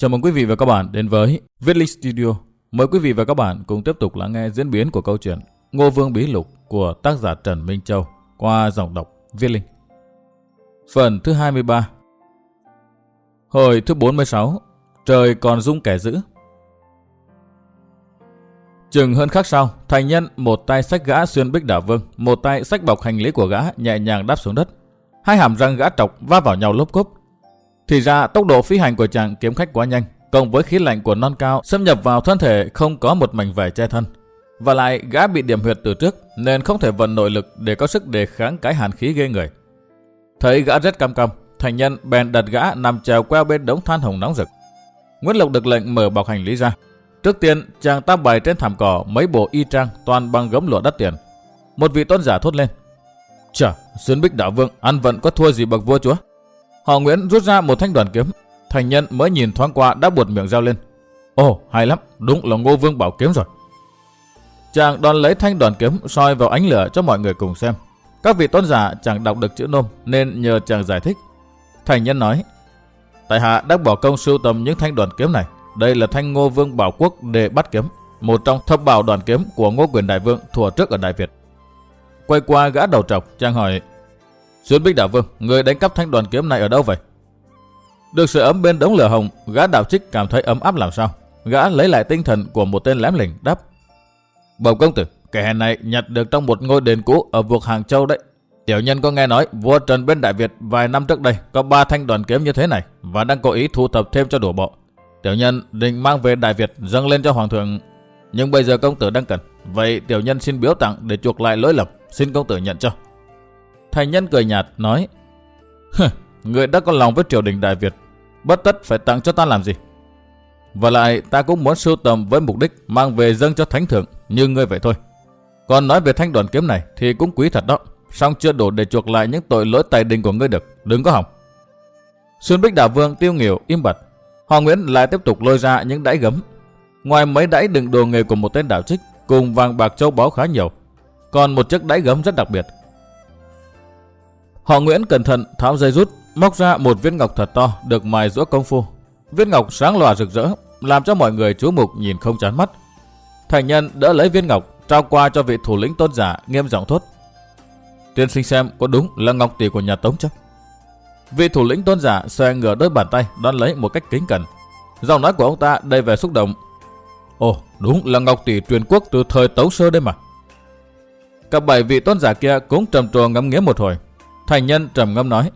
Chào mừng quý vị và các bạn đến với Viết Linh Studio. Mời quý vị và các bạn cùng tiếp tục lắng nghe diễn biến của câu chuyện Ngô Vương Bí Lục của tác giả Trần Minh Châu qua giọng đọc Viết Linh. Phần thứ 23 Hồi thứ 46 Trời còn rung kẻ dữ Chừng hơn khắc sau, thành nhân một tay sách gã xuyên bích đảo vương, một tay sách bọc hành lý của gã nhẹ nhàng đáp xuống đất. Hai hàm răng gã trọc va vào nhau lốp cốp. Thì ra tốc độ phi hành của chàng kiếm khách quá nhanh, cộng với khí lạnh của non cao xâm nhập vào thân thể không có một mảnh vải che thân. Và lại gã bị điểm huyệt từ trước nên không thể vận nội lực để có sức đề kháng cái hàn khí ghê người. Thấy gã rất cam cam, thành nhân bèn đặt gã nằm trèo queo bên đống than hồng nóng rực. Nguyễn Lộc được lệnh mở bọc hành lý ra. Trước tiên, chàng ta bày trên thảm cỏ mấy bộ y trang toàn bằng gấm lụa đắt tiền. Một vị tôn giả thốt lên. Chà, Xuyên Bích Đạo Vương ăn vận có thua gì bậc vua chúa? Họ Nguyễn rút ra một thanh đoàn kiếm. Thành nhân mới nhìn thoáng qua đã buột miệng reo lên. Ồ, hay lắm, đúng là Ngô Vương bảo kiếm rồi. Chàng đón lấy thanh đoàn kiếm soi vào ánh lửa cho mọi người cùng xem. Các vị tôn giả chẳng đọc được chữ nôm nên nhờ chàng giải thích. Thành nhân nói, Tại hạ đã bỏ công sưu tầm những thanh đoàn kiếm này. Đây là thanh Ngô Vương Bảo Quốc để bắt kiếm, một trong thập bảo đoàn kiếm của Ngô Quyền Đại Vương thuở trước ở Đại Việt. Quay qua gã đầu trọc, chàng hỏi, Xuân Bích Đạo Vương, người đánh cắp thanh đoàn kiếm này ở đâu vậy? Được sự ấm bên đống lửa hồng, gã đạo trích cảm thấy ấm áp làm sao. Gã lấy lại tinh thần của một tên lém lỉnh đáp. Bầu công tử, kẻ hèn này nhặt được trong một ngôi đền cũ ở vực Hàng Châu đấy. Tiểu nhân có nghe nói vua Trần bên Đại Việt vài năm trước đây có ba thanh đoàn kiếm như thế này và đang cố ý thu thập thêm cho đủ bộ. Tiểu nhân định mang về Đại Việt dâng lên cho Hoàng thượng. Nhưng bây giờ công tử đang cần. Vậy tiểu nhân xin biếu tặng để chuộc lại lỗi lầm. Xin công tử nhận cho. Thành nhân cười nhạt, nói Người đã có lòng với triều đình Đại Việt, Bất tất phải tặng cho ta làm gì? Và lại ta cũng muốn sưu tầm với mục đích Mang về dâng cho thánh thượng Như ngươi vậy thôi. Còn nói về thanh đoàn kiếm này Thì cũng quý thật đó, song chưa đủ để chuộc lại những tội lỗi tài đình của ngươi được, Đừng có hỏng. Xuân Bích Đảo Vương tiêu nghỉu, im bặt. Hoàng Nguyễn lại tiếp tục lôi ra những đáy gấm. Ngoài mấy đáy đựng đồ nghề của một tên đạo trích, Cùng vàng bạc châu báu khá nhiều, Còn một chiếc đáy gấm rất đặc biệt. Họ Nguyễn cẩn thận tháo dây rút, móc ra một viên ngọc thật to được mài rũa công phu. Viên ngọc sáng lòa rực rỡ, làm cho mọi người chú mục nhìn không chán mắt. Thành nhân đỡ lấy viên ngọc, trao qua cho vị thủ lĩnh tôn giả nghiêm giọng thốt. Tiên sinh xem có đúng là ngọc tỷ của nhà Tống chứ? Vị thủ lĩnh tôn giả xoay ngửa đôi bàn tay đón lấy một cách kính cẩn. Giọng nói của ông ta đầy vẻ xúc động. Ồ, đúng là ngọc tỷ truyền quốc từ thời Tống Sơ đây mà. Cả bảy vị tôn giả kia cũng trầm trồ ngắm nghía một hồi, Thành nhân trầm ngâm nói.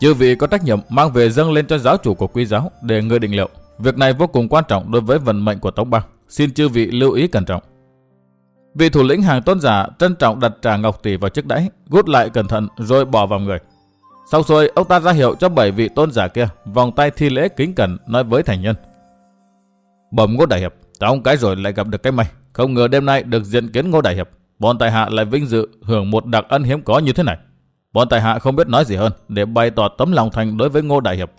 Chư vị có trách nhiệm mang về dâng lên cho giáo chủ của quý giáo để người định liệu. Việc này vô cùng quan trọng đối với vận mệnh của Tống Bang. Xin chư vị lưu ý cẩn trọng. Vị thủ lĩnh hàng tôn giả trân trọng đặt trà ngọc tỷ vào chiếc đáy, gút lại cẩn thận rồi bỏ vào người. Sau xuôi, ông ta ra hiệu cho bảy vị tôn giả kia, vòng tay thi lễ kính cẩn nói với thành nhân. Bẩm ngô đại hiệp, trong cái rồi lại gặp được cái may. Không ngờ đêm nay được diện kiến ngô đại hiệp. Bọn tài hạ lại vinh dự hưởng một đặc ân hiếm có như thế này. Bọn tại hạ không biết nói gì hơn để bày tỏ tấm lòng thành đối với Ngô Đại Hiệp.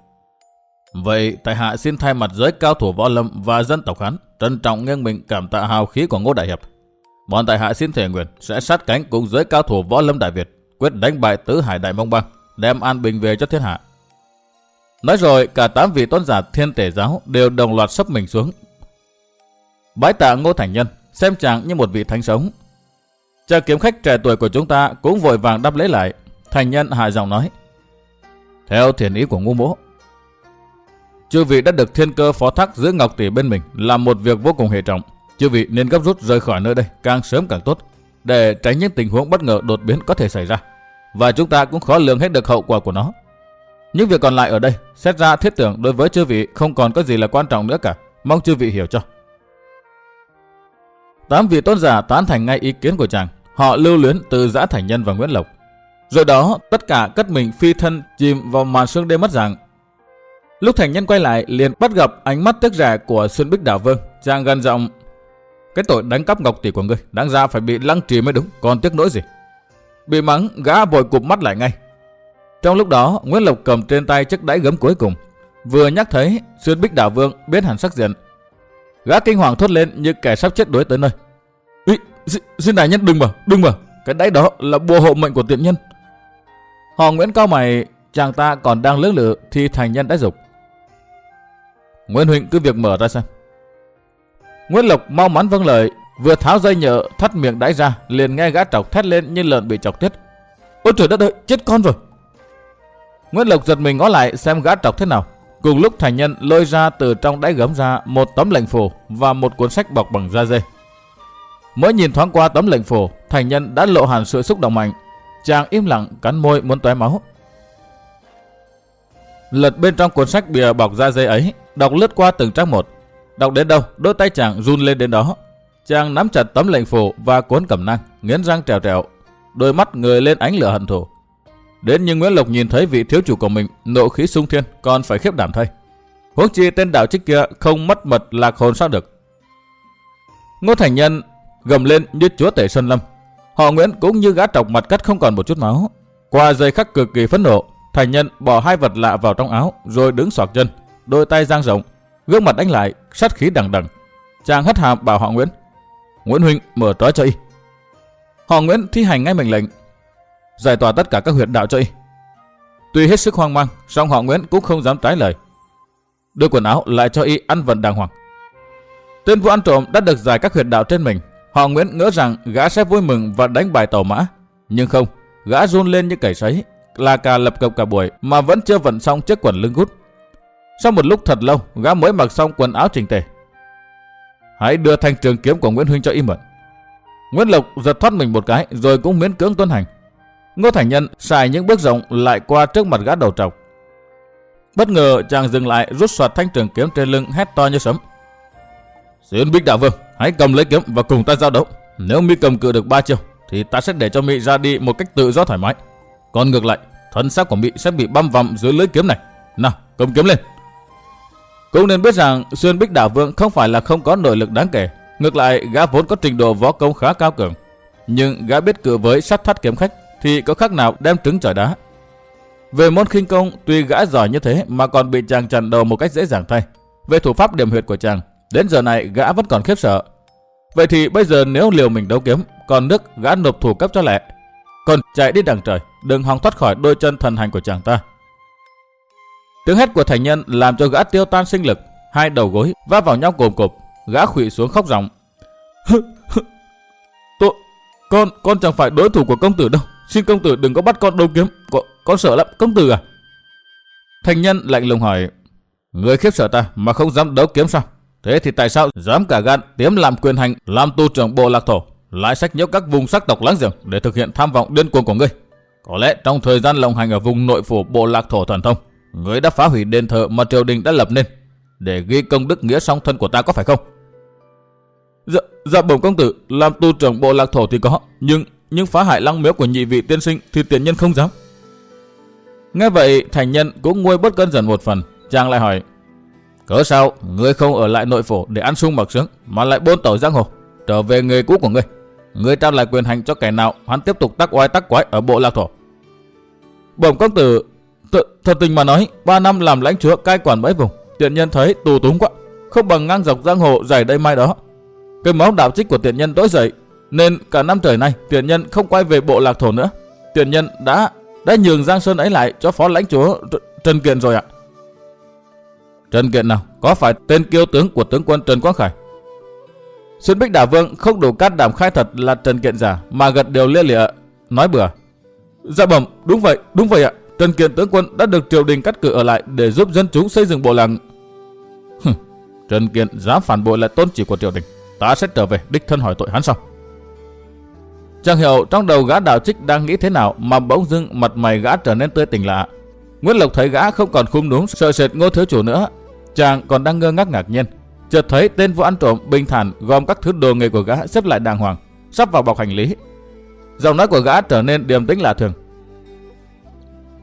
Vậy tại hạ xin thay mặt giới cao thủ võ lâm và dân tộc hắn trân trọng nghiêng mình cảm tạ hào khí của Ngô Đại Hiệp. Bọn tại hạ xin thể nguyện sẽ sát cánh cùng giới cao thủ võ lâm Đại Việt, quyết đánh bại tứ hải đại mông băng, đem an bình về cho thiên hạ. Nói rồi, cả tám vị tôn giả thiên tể giáo đều đồng loạt sắp mình xuống. Bái tạ Ngô Thành Nhân, xem chàng như một vị thánh sống. Cha kiếm khách trẻ tuổi của chúng ta cũng vội vàng đáp lễ lại Thành nhân hài giọng nói. Theo thiền ý của ngu mỗ, chư vị đã được thiên cơ phó thác giữa ngọc tỷ bên mình là một việc vô cùng hệ trọng. Chư vị nên gấp rút rời khỏi nơi đây càng sớm càng tốt để tránh những tình huống bất ngờ đột biến có thể xảy ra. Và chúng ta cũng khó lường hết được hậu quả của nó. Những việc còn lại ở đây, xét ra thiết tưởng đối với chư vị không còn có gì là quan trọng nữa cả. Mong chư vị hiểu cho. Tám vị tôn giả tán thành ngay ý kiến của chàng. Họ lưu luyến từ giã thành nhân và Nguyễn Lộc. Rồi đó, tất cả cất mình phi thân chìm vào màn sương đêm mất dạng. Lúc thành nhân quay lại, liền bắt gặp ánh mắt tức rẻ của Xuân Bích Đảo Vương. Chàng gần giọng, cái tội đánh cắp ngọc tỷ của ngươi đáng ra phải bị lăng trì mới đúng, còn tiếc nỗi gì. Bị mắng, gã vội cụp mắt lại ngay. Trong lúc đó, Nguyễn Lộc cầm trên tay chiếc đáy gấm cuối cùng. Vừa nhắc thấy, Xuân Bích Đảo Vương biết hẳn sắc diện. Gã kinh hoàng thốt lên như kẻ sắp chết đuối tới nơi. Ý, xin đại nhân đừng mà, đừng mà, cái đáy đó là bùa hộ mệnh của tiện nhân. Họ Nguyễn cao mày, chàng ta còn đang lưỡng lự thì thành nhân đã dục. Nguyễn Huỳnh cứ việc mở ra xem. Nguyễn Lộc mau mắn vâng lời, vừa tháo dây nhợ thắt miệng đáy ra, liền nghe gã trọc thét lên như lợn bị chọc tiết. Ôi trời đất ơi, chết con rồi. Nguyễn Lộc giật mình ngó lại xem gã trọc thế nào. Cùng lúc thành nhân lôi ra từ trong đáy gấm ra một tấm lệnh phổ và một cuốn sách bọc bằng da dê. Mới nhìn thoáng qua tấm lệnh phổ, thành nhân đã lộ hẳn sự xúc động mạnh. Chàng im lặng cắn môi muốn tóe máu. Lật bên trong cuốn sách bìa bọc da dây ấy, đọc lướt qua từng trang một. Đọc đến đâu, đôi tay chàng run lên đến đó. Chàng nắm chặt tấm lệnh phủ và cuốn cẩm năng, nghiến răng trèo trèo, đôi mắt người lên ánh lửa hận thù. Đến nhưng Nguyễn Lộc nhìn thấy vị thiếu chủ của mình, nộ khí sung thiên, còn phải khiếp đảm thay. Huống chi tên đạo trích kia không mất mật lạc hồn sao được. Ngô Thành Nhân gầm lên như chúa tể Sơn Lâm. Họ Nguyễn cũng như gã trọc mặt cắt không còn một chút máu. Qua giây khắc cực kỳ phẫn nộ, Thành Nhân bỏ hai vật lạ vào trong áo rồi đứng xoạc chân, đôi tay giang rộng, gương mặt đánh lại, sát khí đằng đằng. Chàng hất hàm bảo họ Nguyễn. Nguyễn Huynh mở trói cho y. Họ Nguyễn thi hành ngay mệnh lệnh, giải tỏa tất cả các huyệt đạo cho y. Tuy hết sức hoang mang, song họ Nguyễn cũng không dám trái lời. Đưa quần áo lại cho y ăn vận đàng hoàng. Tên vụ ăn trộm đã được giải các huyệt đạo trên mình. Họ Nguyễn ngỡ rằng gã sẽ vui mừng và đánh bài tàu mã. Nhưng không, gã run lên như cầy sấy, là cả lập cập cả buổi mà vẫn chưa vận xong chiếc quần lưng gút. Sau một lúc thật lâu, gã mới mặc xong quần áo chỉnh tề. Hãy đưa thanh trường kiếm của Nguyễn Huynh cho y mượn. Nguyễn Lộc giật thoát mình một cái rồi cũng miễn cưỡng tuân hành. Ngô Thành Nhân xài những bước rộng lại qua trước mặt gã đầu trọc. Bất ngờ chàng dừng lại rút soạt thanh trường kiếm trên lưng hét to như sấm. Xin Bích Đạo Vương, hãy cầm lấy kiếm và cùng ta giao đấu. Nếu mi cầm cự được ba chiêu, thì ta sẽ để cho mi ra đi một cách tự do thoải mái. Còn ngược lại, thân xác của mi sẽ bị băm vằm dưới lưới kiếm này. Nào, cầm kiếm lên. Cũng nên biết rằng Xuyên Bích Đảo Vương không phải là không có nội lực đáng kể. Ngược lại, gã vốn có trình độ võ công khá cao cường. Nhưng gã biết cự với sát thắt kiếm khách thì có khác nào đem trứng trời đá. Về môn khinh công, tuy gã giỏi như thế mà còn bị chàng chặn đầu một cách dễ dàng thay. Về thủ pháp điểm huyệt của chàng, đến giờ này gã vẫn còn khiếp sợ. Vậy thì bây giờ nếu liều mình đấu kiếm, còn nước gã nộp thủ cấp cho lẹ. Còn chạy đi đằng trời, đừng hòng thoát khỏi đôi chân thần hành của chàng ta. Tiếng hét của thành nhân làm cho gã tiêu tan sinh lực, hai đầu gối va vào nhau cồm cộp, gã khụy xuống khóc ròng. Tôi, con, con chẳng phải đối thủ của công tử đâu. Xin công tử đừng có bắt con đấu kiếm. Con, con sợ lắm, công tử à? Thành nhân lạnh lùng hỏi. Người khiếp sợ ta mà không dám đấu kiếm sao? Thế thì tại sao dám cả gan tiếm làm quyền hành làm tu trưởng bộ lạc thổ, lại sách nhiễu các vùng sắc tộc láng giềng để thực hiện tham vọng điên cuồng của ngươi? Có lẽ trong thời gian lộng hành ở vùng nội phủ bộ lạc thổ thần thông, ngươi đã phá hủy đền thờ mà triều đình đã lập nên để ghi công đức nghĩa song thân của ta có phải không? Dạ, dạ bẩm công tử, làm tu trưởng bộ lạc thổ thì có, nhưng nhưng phá hại lăng miếu của nhị vị tiên sinh thì tiền nhân không dám. Nghe vậy, thành nhân cũng nguôi bớt cơn giận một phần, chàng lại hỏi: Cớ sao ngươi không ở lại nội phủ để ăn sung mặc sướng mà lại bôn tẩu giang hồ, trở về nghề cũ của ngươi? Ngươi trao lại quyền hành cho kẻ nào, hắn tiếp tục tắc oai tắc quái ở bộ lạc thổ. Bẩm công tử, thật tình mà nói, ba năm làm lãnh chúa cai quản mấy vùng, tiện nhân thấy tù túng quá, không bằng ngang dọc giang hồ giải đây mai đó. Cái máu đạo trích của tiện nhân tối dậy, nên cả năm trời nay tiện nhân không quay về bộ lạc thổ nữa. Tiện nhân đã đã nhường Giang Sơn ấy lại cho phó lãnh chúa Trần Kiện rồi ạ. Trần Kiện nào? Có phải tên kiêu tướng của tướng quân Trần Quang Khải? Xuân Bích Đả Vương không đủ cát đảm khai thật là Trần Kiện giả mà gật đều lia lịa nói bừa. Dạ bẩm, đúng vậy, đúng vậy ạ. Trần Kiện tướng quân đã được triều đình cắt cử ở lại để giúp dân chúng xây dựng bộ làng. Trần Kiện dám phản bội lại tôn chỉ của triều đình. Ta sẽ trở về đích thân hỏi tội hắn sau. Chẳng hiểu trong đầu gã đạo trích đang nghĩ thế nào mà bỗng dưng mặt mày gã trở nên tươi tỉnh lạ. Nguyễn Lộc thấy gã không còn khum núm sợ sệt ngô thiếu chủ nữa. Chàng còn đang ngơ ngác ngạc nhiên. Chợt thấy tên vụ ăn trộm bình thản gom các thứ đồ nghề của gã xếp lại đàng hoàng, sắp vào bọc hành lý. Giọng nói của gã trở nên điềm tĩnh lạ thường.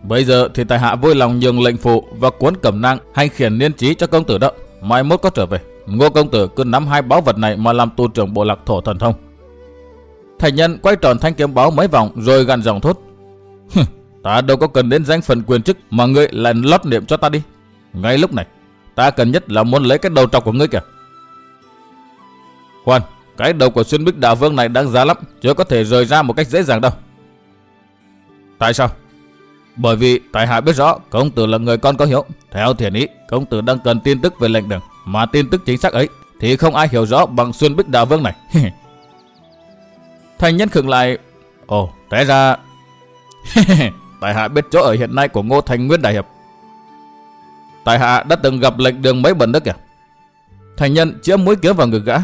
Bây giờ thì tài hạ vui lòng nhường lệnh phụ và cuốn cẩm nang hành khiển niên trí cho công tử đó. Mai mốt có trở về. Ngô công tử cứ nắm hai báu vật này mà làm tu trưởng bộ lạc thổ thần thông. Thành nhân quay tròn thanh kiếm báo mấy vòng rồi gằn giọng thốt. ta đâu có cần đến danh phần quyền chức mà ngươi lại lót niệm cho ta đi. Ngay lúc này, ta cần nhất là muốn lấy cái đầu trọc của ngươi kìa. Khoan, cái đầu của xuyên bích đạo vương này đáng giá lắm, chưa có thể rời ra một cách dễ dàng đâu. Tại sao? Bởi vì tại hạ biết rõ công tử là người con có hiếu. Theo thiền ý, công tử đang cần tin tức về lệnh đường. Mà tin tức chính xác ấy thì không ai hiểu rõ bằng xuyên bích đạo vương này. Thành nhân khựng lại. Ồ, té ra... tại hạ biết chỗ ở hiện nay của Ngô Thành Nguyên Đại Hiệp. Tại hạ đã từng gặp lệnh đường mấy bẩn đó kìa. Thành nhân chĩa mũi kiếm vào ngực gã.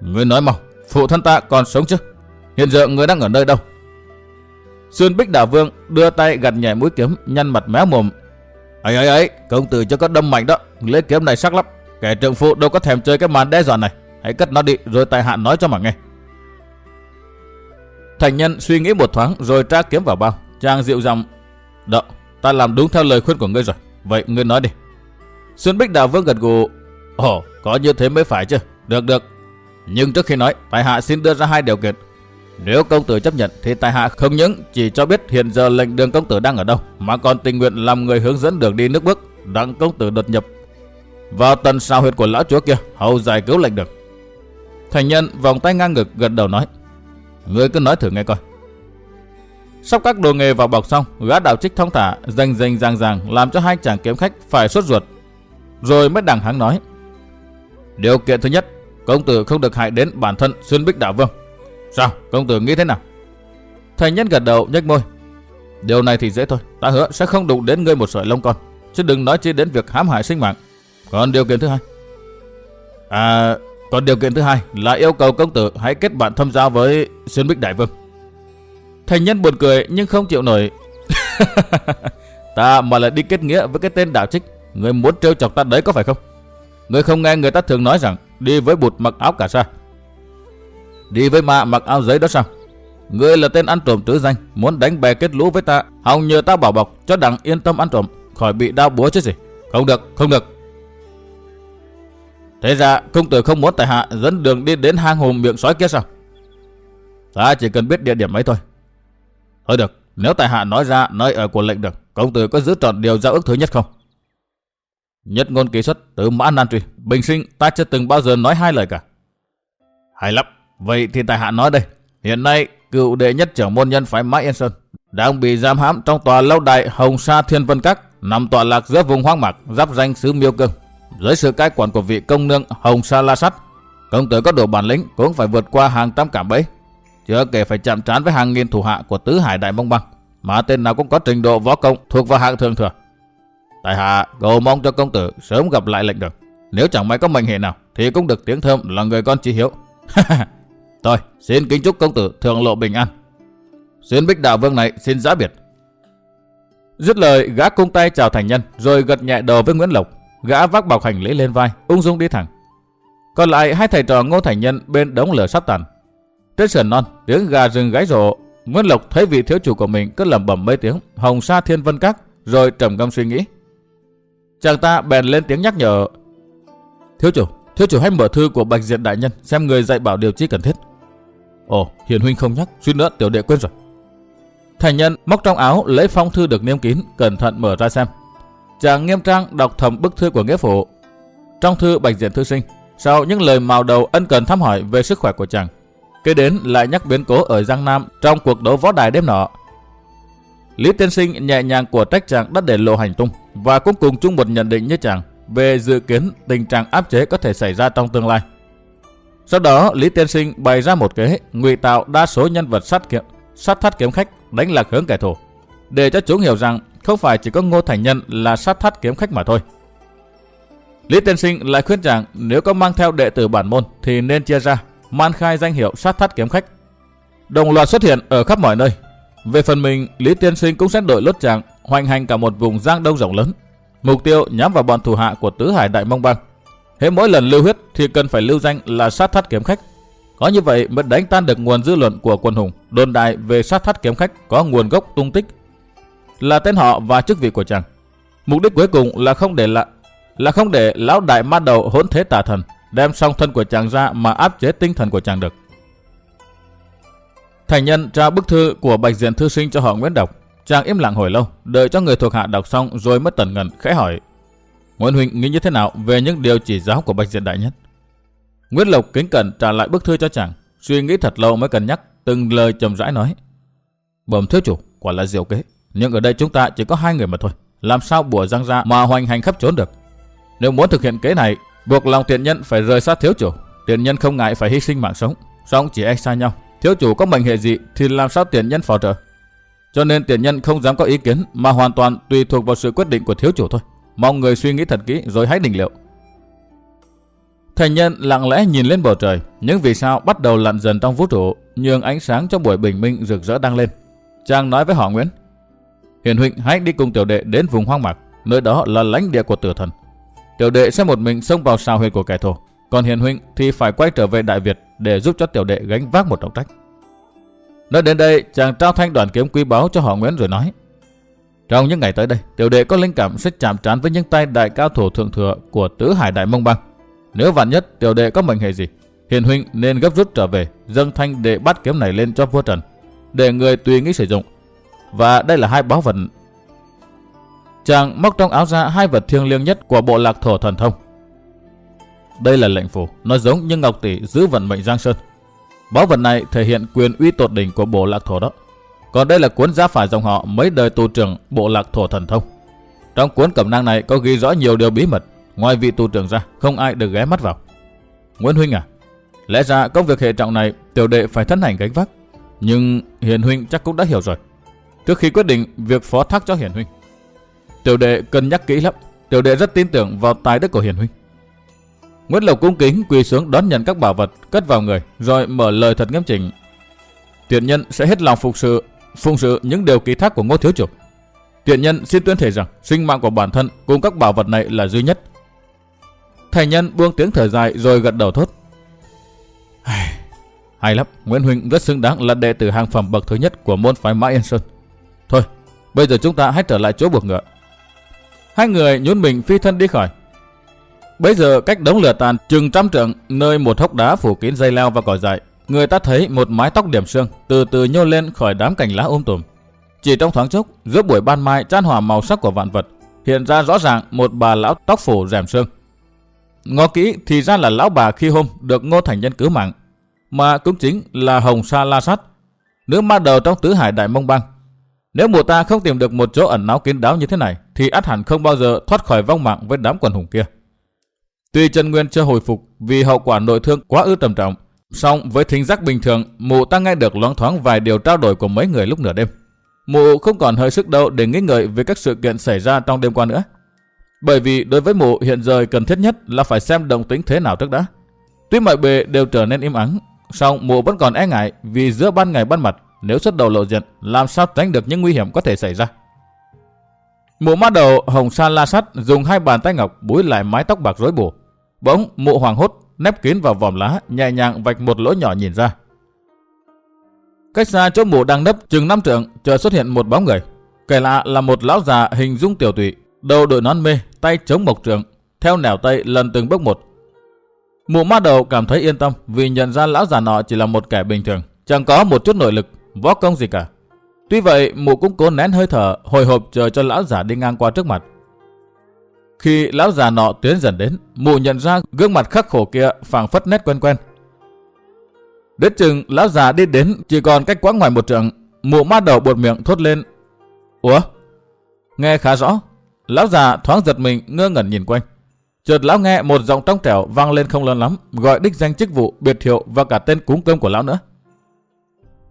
Ngươi nói mau, phụ thân ta còn sống chứ? Hiện giờ ngươi đang ở nơi đâu? Xuyên Bích Đạo Vương đưa tay gạt nhảy mũi kiếm, nhăn mặt méo mồm. ấy ấy ấy, công tử cho có đâm mạnh đó, lấy kiếm này sắc lắm. Kẻ trượng phụ đâu có thèm chơi cái màn đe dọa này. Hãy cất nó đi rồi tại hạ nói cho mà nghe. Thành nhân suy nghĩ một thoáng rồi tra kiếm vào bao. Chàng dịu giọng. Đợ, ta làm đúng theo lời khuyên của ngươi rồi. Vậy ngươi nói đi. Xuân Bích Đào Vương gật gù. Ồ, có như thế mới phải chứ. Được được. Nhưng trước khi nói, tại hạ xin đưa ra hai điều kiện. Nếu công tử chấp nhận thì tại hạ không những chỉ cho biết hiện giờ lệnh đường công tử đang ở đâu, mà còn tình nguyện làm người hướng dẫn đường đi nước bước, đặng công tử đột nhập vào tần sao huyệt của lão chúa kia, hầu giải cứu lệnh đường. Thành nhân vòng tay ngang ngực gật đầu nói, ngươi cứ nói thử nghe coi. Sắp các đồ nghề vào bọc xong, gã đạo trích thông thả, danh danh ràng ràng làm cho hai chàng kiếm khách phải sốt ruột. Rồi mới đằng hắng nói. Điều kiện thứ nhất, công tử không được hại đến bản thân Xuân Bích Đạo Vương. Sao, công tử nghĩ thế nào? Thầy nhân gật đầu nhếch môi. Điều này thì dễ thôi, ta hứa sẽ không đụng đến ngươi một sợi lông con, chứ đừng nói chi đến việc hãm hại sinh mạng. Còn điều kiện thứ hai. À, còn điều kiện thứ hai là yêu cầu công tử hãy kết bạn thâm giao với Xuân Bích Đại Vương. Thành nhân buồn cười nhưng không chịu nổi. ta mà lại đi kết nghĩa với cái tên đạo trích. Người muốn trêu chọc ta đấy có phải không? Người không nghe người ta thường nói rằng đi với bụt mặc áo cả sa. Đi với ma mặc áo giấy đó sao? Ngươi là tên ăn trộm trứ danh, muốn đánh bè kết lũ với ta, hòng nhờ ta bảo bọc cho đặng yên tâm ăn trộm, khỏi bị đau búa chứ gì. Không được, không được. Thế ra công tử không muốn tại hạ dẫn đường đi đến hang hùm miệng sói kia sao? Ta chỉ cần biết địa điểm ấy thôi, Thôi được, nếu tại hạ nói ra nơi ở của lệnh được, công tử có giữ trọn điều giao ước thứ nhất không? Nhất ngôn kỳ xuất từ mã nan truy, bình sinh ta chưa từng bao giờ nói hai lời cả. Hay lắm, vậy thì tại hạ nói đây. Hiện nay, cựu đệ nhất trưởng môn nhân phái Mã Yên Sơn đang bị giam hãm trong tòa lâu đài Hồng Sa Thiên Vân Các, nằm tọa lạc giữa vùng hoang mạc giáp danh xứ Miêu Cương. Dưới sự cai quản của vị công nương Hồng Sa La Sắt, công tử có đủ bản lĩnh cũng phải vượt qua hàng trăm cảm bẫy chưa kể phải chạm trán với hàng nghìn thủ hạ của tứ hải đại mông băng, mà tên nào cũng có trình độ võ công thuộc vào hạng thường thừa. Tại hạ cầu mong cho công tử sớm gặp lại lệnh được. Nếu chẳng may có mệnh hệ nào, thì cũng được tiếng thơm là người con chi hiếu. Thôi, xin kính chúc công tử thường lộ bình an. Xuyên bích đạo vương này xin giã biệt. Dứt lời, gã cung tay chào thành nhân, rồi gật nhẹ đầu với Nguyễn Lộc. Gã vác bọc hành lý lên vai, ung dung đi thẳng. Còn lại hai thầy trò Ngô Thành Nhân bên đống lửa sắp tàn, trên sườn non, tiếng gà rừng gáy rộ. Nguyễn Lộc thấy vị thiếu chủ của mình cứ lẩm bẩm mấy tiếng hồng sa thiên vân các, rồi trầm ngâm suy nghĩ. Chàng ta bèn lên tiếng nhắc nhở. Thiếu chủ, thiếu chủ hãy mở thư của Bạch Diện Đại Nhân xem người dạy bảo điều chi cần thiết. Ồ, hiền huynh không nhắc, suy nữa tiểu đệ quên rồi. Thành nhân móc trong áo lấy phong thư được niêm kín, cẩn thận mở ra xem. Chàng nghiêm trang đọc thầm bức thư của nghĩa phụ. Trong thư Bạch Diện thư sinh, sau những lời màu đầu ân cần thăm hỏi về sức khỏe của chàng, Kế đến lại nhắc biến cố ở Giang Nam trong cuộc đấu võ đài đêm nọ. Lý Tiên Sinh nhẹ nhàng của trách chàng đã để lộ hành tung và cũng cùng chung một nhận định như chàng về dự kiến tình trạng áp chế có thể xảy ra trong tương lai. Sau đó, Lý Tiên Sinh bày ra một kế ngụy tạo đa số nhân vật sát kiệm, sát thắt kiếm khách đánh lạc hướng kẻ thù, để cho chúng hiểu rằng không phải chỉ có Ngô Thành Nhân là sát thắt kiếm khách mà thôi. Lý Tiên Sinh lại khuyên rằng nếu có mang theo đệ tử bản môn thì nên chia ra man khai danh hiệu sát thắt kiếm khách. Đồng loạt xuất hiện ở khắp mọi nơi. Về phần mình, Lý Tiên Sinh cũng sẽ đội lốt trạng hoành hành cả một vùng giang đông rộng lớn. Mục tiêu nhắm vào bọn thủ hạ của tứ hải đại mông bang. Hết mỗi lần lưu huyết thì cần phải lưu danh là sát thắt kiếm khách. Có như vậy mới đánh tan được nguồn dư luận của quân hùng, đồn đại về sát thắt kiếm khách có nguồn gốc tung tích, là tên họ và chức vị của chàng. Mục đích cuối cùng là không để là là không để lão đại ma đầu hỗn thế tà thần đem song thân của chàng ra mà áp chế tinh thần của chàng được. Thành nhân trao bức thư của bạch diện thư sinh cho họ Nguyễn đọc. Chàng im lặng hồi lâu, đợi cho người thuộc hạ đọc xong rồi mới tần ngần khẽ hỏi. Nguyễn Huỳnh nghĩ như thế nào về những điều chỉ giáo của bạch diện đại nhất? Nguyễn Lộc kính cẩn trả lại bức thư cho chàng, suy nghĩ thật lâu mới cân nhắc, từng lời trầm rãi nói. Bẩm thiếu chủ, quả là diệu kế. Nhưng ở đây chúng ta chỉ có hai người mà thôi. Làm sao bùa răng ra mà hoành hành khắp trốn được. Nếu muốn thực hiện kế này, buộc lòng tiện nhân phải rời xa thiếu chủ. Tiện nhân không ngại phải hy sinh mạng sống. Song chỉ e xa nhau. Thiếu chủ có mệnh hệ gì thì làm sao tiền nhân phò trợ. Cho nên tiền nhân không dám có ý kiến mà hoàn toàn tùy thuộc vào sự quyết định của thiếu chủ thôi. Mong người suy nghĩ thật kỹ rồi hãy định liệu. Thành nhân lặng lẽ nhìn lên bầu trời, những vì sao bắt đầu lặn dần trong vũ trụ, nhường ánh sáng cho buổi bình minh rực rỡ đang lên. Chàng nói với họ Nguyễn, Hiền huynh hãy đi cùng tiểu đệ đến vùng hoang mạc, nơi đó là lãnh địa của tử thần. Tiểu đệ sẽ một mình xông vào sao huyệt của kẻ thù, còn Hiền huynh thì phải quay trở về Đại Việt để giúp cho tiểu đệ gánh vác một trọng trách. Nói đến đây, chàng trao thanh đoàn kiếm quý báu cho họ Nguyễn rồi nói, trong những ngày tới đây, tiểu đệ có linh cảm sẽ chạm trán với những tay đại cao thủ thượng thừa của tứ hải đại mông băng. Nếu vạn nhất tiểu đệ có mệnh hệ gì, hiền huynh nên gấp rút trở về, dâng thanh để bắt kiếm này lên cho vua Trần, để người tùy nghĩ sử dụng. Và đây là hai báu vật. Chàng móc trong áo ra hai vật thiêng liêng nhất của bộ lạc thổ thần thông. Đây là lệnh phủ, nó giống như ngọc tỷ giữ vận mệnh Giang Sơn. Báu vật này thể hiện quyền uy tột đỉnh của bộ lạc thổ đó. Còn đây là cuốn giá phải dòng họ mấy đời tù trưởng bộ lạc thổ thần thông. Trong cuốn cẩm nang này có ghi rõ nhiều điều bí mật, ngoài vị tù trưởng ra, không ai được ghé mắt vào. Nguyễn Huynh à, lẽ ra công việc hệ trọng này tiểu đệ phải thân hành gánh vác, nhưng Hiền Huynh chắc cũng đã hiểu rồi. Trước khi quyết định việc phó thác cho Hiền Huynh, tiểu đệ cân nhắc kỹ lắm, tiểu đệ rất tin tưởng vào tài đức của Hiền Huynh. Nguyễn Lộc cung kính quỳ xuống đón nhận các bảo vật cất vào người, rồi mở lời thật nghiêm chỉnh. Tiện nhân sẽ hết lòng phục sự phụng sự những điều ký thác của ngô thiếu chủ. Tiện nhân xin tuyên thể rằng sinh mạng của bản thân cùng các bảo vật này là duy nhất. Thầy nhân buông tiếng thở dài rồi gật đầu thốt. Hay lắm, Nguyễn Huynh rất xứng đáng là đệ tử hàng phẩm bậc thứ nhất của môn phái Mã Yên Sơn. Thôi, bây giờ chúng ta hãy trở lại chỗ buộc ngựa. Hai người nhún mình phi thân đi khỏi. Bây giờ cách đống lửa tàn chừng trăm trượng nơi một hốc đá phủ kín dây leo và cỏ dại người ta thấy một mái tóc điểm sương từ từ nhô lên khỏi đám cành lá ôm tùm. Chỉ trong thoáng chốc, giữa buổi ban mai chan hòa màu sắc của vạn vật, hiện ra rõ ràng một bà lão tóc phủ rèm sương. Ngó kỹ thì ra là lão bà khi hôm được Ngô Thành Nhân cứu mạng, mà cũng chính là Hồng Sa La Sát, nữ ma đầu trong tứ hải đại mông băng. Nếu mùa ta không tìm được một chỗ ẩn náu kín đáo như thế này, thì ắt hẳn không bao giờ thoát khỏi vong mạng với đám quần hùng kia. Tuy Trần Nguyên chưa hồi phục vì hậu quả nội thương quá ư trầm trọng, Song với thính giác bình thường, mụ ta nghe được loáng thoáng vài điều trao đổi của mấy người lúc nửa đêm. Mụ không còn hơi sức đâu để nghĩ ngợi về các sự kiện xảy ra trong đêm qua nữa. Bởi vì đối với mụ hiện giờ cần thiết nhất là phải xem đồng tính thế nào trước đã. Tuy mọi bề đều trở nên im ắng, song mụ vẫn còn e ngại vì giữa ban ngày ban mặt nếu xuất đầu lộ diện làm sao tránh được những nguy hiểm có thể xảy ra. Mụ mắt đầu hồng san la sắt dùng hai bàn tay ngọc búi lại mái tóc bạc rối bù. Bỗng mụ hoàng hốt nép kín vào vòm lá, nhẹ nhàng vạch một lỗ nhỏ nhìn ra. Cách xa chỗ mụ đang nấp chừng năm trượng, chợt xuất hiện một bóng người. Kẻ lạ là một lão già hình dung tiểu tụy, đầu đội nón mê, tay chống mộc trường, theo nẻo tay lần từng bước một. Mụ ma đầu cảm thấy yên tâm vì nhận ra lão già nọ chỉ là một kẻ bình thường, chẳng có một chút nội lực, võ công gì cả. Tuy vậy, mụ cũng cố nén hơi thở, hồi hộp chờ cho lão già đi ngang qua trước mặt. Khi lão già nọ tiến dần đến, mụ nhận ra gương mặt khắc khổ kia phảng phất nét quen quen. Đến chừng lão già đi đến chỉ còn cách quãng ngoài một trượng, mụ ma đầu buột miệng thốt lên. Ủa? Nghe khá rõ. Lão già thoáng giật mình ngơ ngẩn nhìn quanh. Chợt lão nghe một giọng trong trẻo vang lên không lớn lắm, gọi đích danh chức vụ, biệt hiệu và cả tên cúng cơm của lão nữa.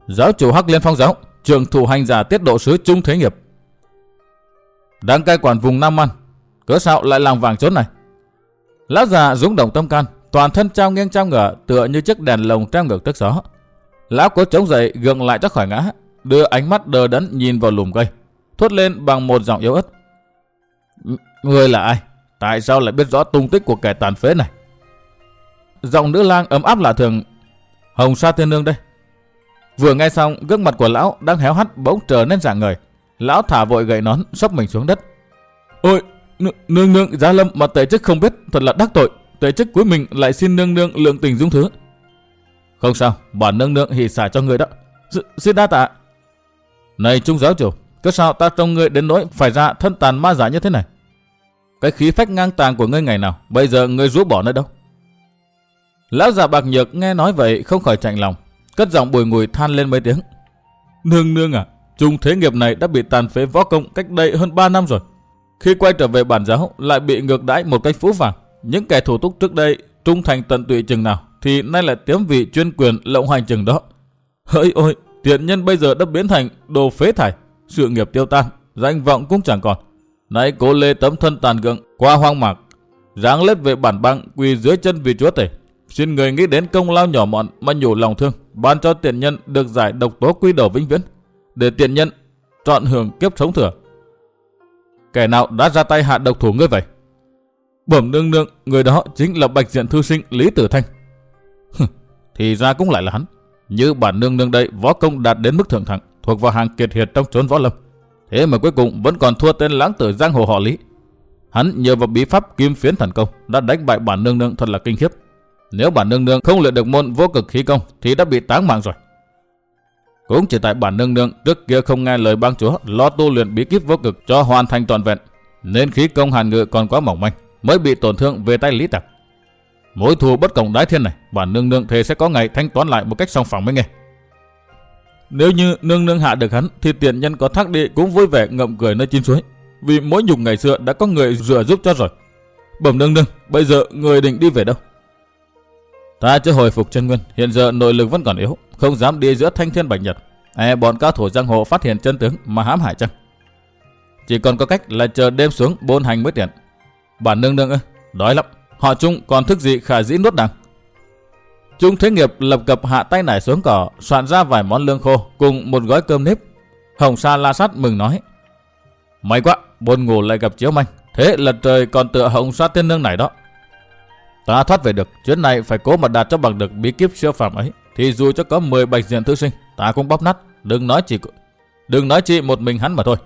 Giáo chủ Hắc Liên Phong giáo, trường thủ hành giả tiết độ sứ Trung Thế Nghiệp. Đang cai quản vùng Nam Man, cớ sao lại làm vàng chốn này? Lão già rúng động tâm can, toàn thân trao nghiêng trao ngửa tựa như chiếc đèn lồng treo ngược tức gió. Lão cố chống dậy gượng lại cho khỏi ngã, đưa ánh mắt đờ đẫn nhìn vào lùm cây, thốt lên bằng một giọng yếu ớt. Người là ai? Tại sao lại biết rõ tung tích của kẻ tàn phế này? Giọng nữ lang ấm áp lạ thường. Hồng sa thiên nương đây. Vừa nghe xong, gương mặt của lão đang héo hắt bỗng trở nên dạng người. Lão thả vội gậy nón, sốc mình xuống đất. Ôi, nương nương, giá lâm, mà tệ chức không biết, thật là đắc tội. Tệ chức cuối mình lại xin nương nương lượng tình dung thứ. Không sao bản nương nương hỉ xả cho người đó. S xin đa tạ. Này trung giáo chủ cớ sao ta trông ngươi đến nỗi phải ra thân tàn ma giả như thế này? Cái khí phách ngang tàng của ngươi ngày nào, bây giờ ngươi rũ bỏ nơi đâu? Lão già bạc nhược nghe nói vậy không khỏi chạnh lòng, cất giọng bùi ngùi than lên mấy tiếng. Nương nương à Trung thế nghiệp này đã bị tàn phế võ công cách đây hơn 3 năm rồi. Khi quay trở về bản giáo lại bị ngược đãi một cách phũ phàng. Những kẻ thủ túc trước đây trung thành tận tụy chừng nào thì nay lại tiếm vị chuyên quyền lộng hành chừng đó. Hỡi ôi, tiện nhân bây giờ đã biến thành đồ phế thải, sự nghiệp tiêu tan, danh vọng cũng chẳng còn. Nay cố lê tấm thân tàn gượng qua hoang mạc, ráng lết về bản băng quỳ dưới chân vì chúa tể. Xin người nghĩ đến công lao nhỏ mọn mà nhủ lòng thương, ban cho tiện nhân được giải độc tố quy đầu vĩnh viễn, để tiện nhân chọn hưởng kiếp sống thừa. Kẻ nào đã ra tay hạ độc thủ ngươi vậy? Bẩm nương nương, người đó chính là bạch diện thư sinh Lý Tử Thanh. thì ra cũng lại là hắn. Như bản nương nương đây, võ công đạt đến mức thượng thẳng, thuộc vào hàng kiệt hiệt trong chốn võ lâm. Thế mà cuối cùng vẫn còn thua tên lãng tử giang hồ họ Lý. Hắn nhờ vào bí pháp kim phiến thần công đã đánh bại bản nương nương thật là kinh khiếp. Nếu bản nương nương không luyện được môn vô cực khí công thì đã bị táng mạng rồi. Cũng chỉ tại bản nương nương trước kia không nghe lời bang chúa lo tu luyện bí kíp vô cực cho hoàn thành toàn vẹn, nên khí công hàn ngự còn quá mỏng manh, mới bị tổn thương về tay Lý Tặc. Mối thù bất cộng đái thiên này, bản nương nương thề sẽ có ngày thanh toán lại một cách song phẳng mới nghe. Nếu như nương nương hạ được hắn, thì tiện nhân có thác đi cũng vui vẻ ngậm cười nơi chín suối. Vì mỗi nhục ngày xưa đã có người rửa giúp cho rồi. Bẩm nương nương, bây giờ người định đi về đâu? Ta chưa hồi phục chân nguyên, hiện giờ nội lực vẫn còn yếu, không dám đi giữa thanh thiên bạch nhật. E bọn cao thủ giang hồ phát hiện chân tướng mà hãm hại chăng? Chỉ còn có cách là chờ đêm xuống bôn hành mới tiện. Bản nương nương ơi, đói lắm. Họ chung còn thức gì khả dĩ nuốt đằng. Trung Thế Nghiệp lập cập hạ tay nải xuống cỏ, soạn ra vài món lương khô cùng một gói cơm nếp. Hồng Sa la sát mừng nói. May quá, buồn ngủ lại gặp chiếu manh. Thế là trời còn tựa Hồng Sa tiên nương này đó. Ta thoát về được, chuyến này phải cố mà đạt cho bằng được bí kíp siêu phàm ấy. Thì dù cho có 10 bạch diện thư sinh, ta cũng bóp nát. Đừng nói chỉ đừng nói chỉ một mình hắn mà thôi.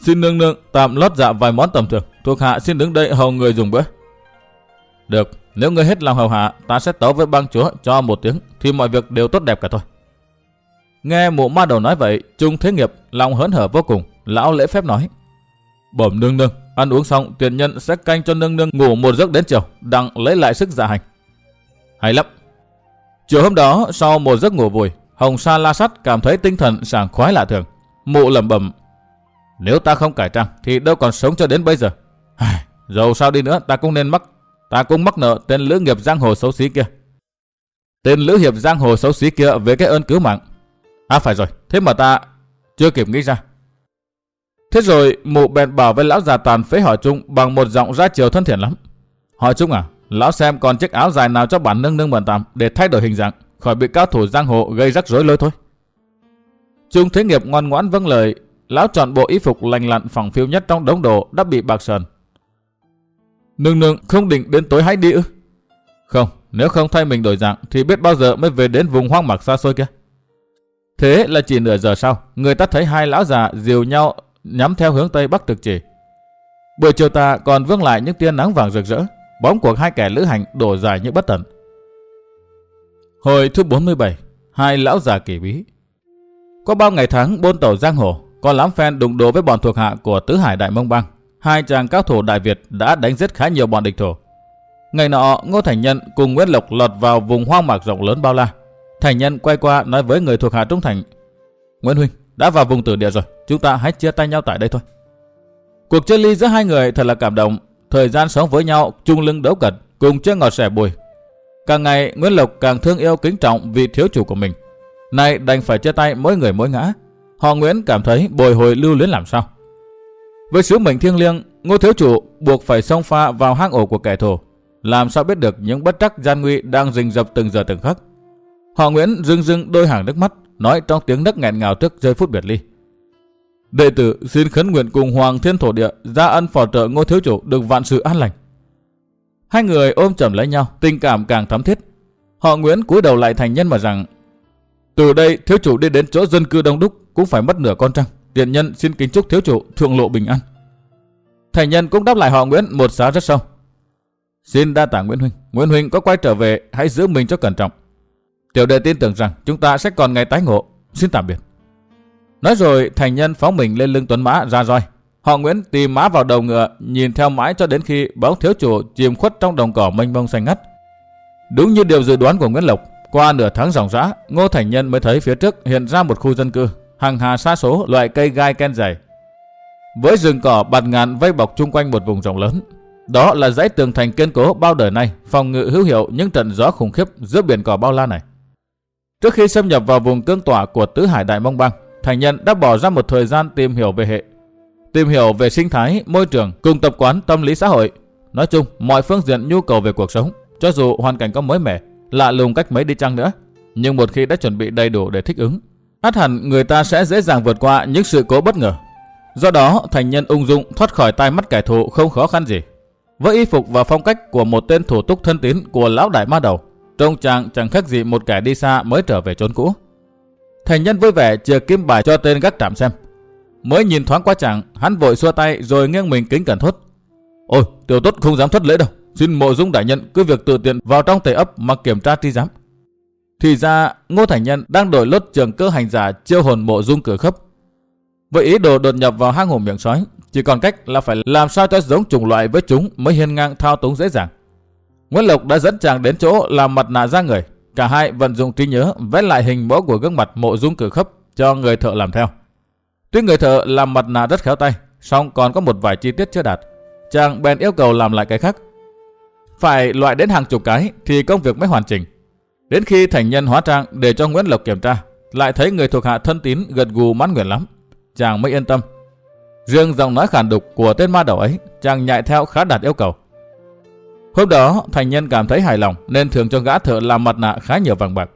Xin nương nương tạm lót dạ vài món tầm thường, thuộc hạ xin đứng đây hầu người dùng bữa. Được, nếu ngươi hết lòng hầu hạ, ta sẽ tấu với bang chúa cho một tiếng, thì mọi việc đều tốt đẹp cả thôi. Nghe mụ ma đầu nói vậy, Trung Thế Nghiệp lòng hớn hở vô cùng, lão lễ phép nói. Bẩm nương nương, ăn uống xong, tiền nhân sẽ canh cho nương nương ngủ một giấc đến chiều, đặng lấy lại sức dạ hành. Hay lắm. Chiều hôm đó, sau một giấc ngủ vùi, Hồng Sa La Sắt cảm thấy tinh thần sảng khoái lạ thường. Mụ lẩm bẩm, nếu ta không cải trang thì đâu còn sống cho đến bây giờ. Dầu sao đi nữa, ta cũng nên mắc ta cũng mắc nợ tên lữ nghiệp giang hồ xấu xí kia. Tên lữ hiệp giang hồ xấu xí kia về cái ơn cứu mạng. À phải rồi, thế mà ta chưa kịp nghĩ ra. Thế rồi mụ bèn bảo với lão già tàn phế hỏi chung bằng một giọng ra chiều thân thiện lắm. Hỏi chung à, lão xem còn chiếc áo dài nào cho bản nương nương bẩn tạm để thay đổi hình dạng, khỏi bị cao thủ giang hồ gây rắc rối lôi thôi. Trung Thế Nghiệp ngoan ngoãn vâng lời, lão chọn bộ y phục lành lặn phẳng phiu nhất trong đống đồ đã bị bạc sờn, Nương nương không định đến tối hãy đi ư? Không, nếu không thay mình đổi dạng thì biết bao giờ mới về đến vùng hoang mạc xa xôi kia. Thế là chỉ nửa giờ sau, người ta thấy hai lão già dìu nhau nhắm theo hướng tây bắc trực chỉ. Buổi chiều ta còn vương lại những tia nắng vàng rực rỡ, bóng của hai kẻ lữ hành đổ dài như bất tận. Hồi thứ 47, hai lão già kỳ bí. Có bao ngày tháng bôn tàu giang hồ, có lắm phen đụng độ với bọn thuộc hạ của tứ hải đại mông bang hai chàng cao thủ Đại Việt đã đánh giết khá nhiều bọn địch thổ Ngày nọ, Ngô Thành Nhân cùng Nguyễn Lộc lọt vào vùng hoang mạc rộng lớn bao la. Thành Nhân quay qua nói với người thuộc hạ Trung Thành. Nguyễn Huynh, đã vào vùng tử địa rồi, chúng ta hãy chia tay nhau tại đây thôi. Cuộc chơi ly giữa hai người thật là cảm động. Thời gian sống với nhau, chung lưng đấu cật, cùng chơi ngọt sẻ bùi. Càng ngày, Nguyễn Lộc càng thương yêu kính trọng vị thiếu chủ của mình. Nay đành phải chia tay mỗi người mỗi ngã. Họ Nguyễn cảm thấy bồi hồi lưu luyến làm sao. Với sứ mệnh thiêng liêng, Ngô Thiếu Chủ buộc phải xông pha vào hang ổ của kẻ thù. Làm sao biết được những bất trắc gian nguy đang rình rập từng giờ từng khắc. Họ Nguyễn rưng rưng đôi hàng nước mắt, nói trong tiếng nấc nghẹn ngào trước giây phút biệt ly. Đệ tử xin khấn nguyện cùng Hoàng Thiên Thổ Địa ra ân phò trợ Ngô Thiếu Chủ được vạn sự an lành. Hai người ôm chầm lấy nhau, tình cảm càng thắm thiết. Họ Nguyễn cúi đầu lại thành nhân mà rằng từ đây Thiếu Chủ đi đến chỗ dân cư đông đúc cũng phải mất nửa con trăng. Tiền nhân xin kính chúc thiếu chủ thượng lộ bình an. Thầy nhân cũng đáp lại họ Nguyễn một xá rất sâu. Xin đa tạ Nguyễn Huynh. Nguyễn Huynh có quay trở về hãy giữ mình cho cẩn trọng. Tiểu đệ tin tưởng rằng chúng ta sẽ còn ngày tái ngộ. Xin tạm biệt. Nói rồi thành nhân phóng mình lên lưng tuấn mã ra roi. Họ Nguyễn tìm mã vào đầu ngựa nhìn theo mãi cho đến khi bóng thiếu chủ chìm khuất trong đồng cỏ mênh mông xanh ngắt. Đúng như điều dự đoán của Nguyễn Lộc, qua nửa tháng ròng rã, Ngô Thành Nhân mới thấy phía trước hiện ra một khu dân cư hàng hà xa số loại cây gai ken dày. Với rừng cỏ bạt ngàn vây bọc chung quanh một vùng rộng lớn, đó là dãy tường thành kiên cố bao đời nay, phòng ngự hữu hiệu những trận gió khủng khiếp giữa biển cỏ bao la này. Trước khi xâm nhập vào vùng cương tỏa của tứ hải đại mông băng, thành nhân đã bỏ ra một thời gian tìm hiểu về hệ, tìm hiểu về sinh thái, môi trường cùng tập quán tâm lý xã hội. Nói chung, mọi phương diện nhu cầu về cuộc sống, cho dù hoàn cảnh có mới mẻ, lạ lùng cách mấy đi chăng nữa, nhưng một khi đã chuẩn bị đầy đủ để thích ứng, át hẳn người ta sẽ dễ dàng vượt qua những sự cố bất ngờ. Do đó, thành nhân ung dung thoát khỏi tai mắt kẻ thù không khó khăn gì. Với y phục và phong cách của một tên thủ túc thân tín của lão đại ma đầu, trông chàng chẳng khác gì một kẻ đi xa mới trở về chốn cũ. Thành nhân vui vẻ chia kim bài cho tên gác trạm xem. Mới nhìn thoáng qua chàng, hắn vội xua tay rồi nghiêng mình kính cẩn thốt. Ôi, tiểu tốt không dám thất lễ đâu. Xin mộ dung đại nhân cứ việc tự tiện vào trong tề ấp mà kiểm tra tri giám. Thì ra, Ngô Thành Nhân đang đổi lốt trường cơ hành giả chiêu hồn mộ dung cửa khấp. Với ý đồ đột nhập vào hang hổ miệng sói, chỉ còn cách là phải làm sao cho giống chủng loại với chúng mới hiên ngang thao túng dễ dàng. Nguyễn Lộc đã dẫn chàng đến chỗ làm mặt nạ ra người. Cả hai vận dụng trí nhớ vẽ lại hình mẫu của gương mặt mộ dung cử khấp cho người thợ làm theo. Tuy người thợ làm mặt nạ rất khéo tay, song còn có một vài chi tiết chưa đạt. Chàng bèn yêu cầu làm lại cái khác. Phải loại đến hàng chục cái thì công việc mới hoàn chỉnh. Đến khi thành nhân hóa trang để cho Nguyễn Lộc kiểm tra, lại thấy người thuộc hạ thân tín gật gù mãn nguyện lắm. Chàng mới yên tâm. Riêng giọng nói khản đục của tên ma đầu ấy, chàng nhại theo khá đạt yêu cầu. Hôm đó, thành nhân cảm thấy hài lòng nên thường cho gã thợ làm mặt nạ khá nhiều vàng bạc.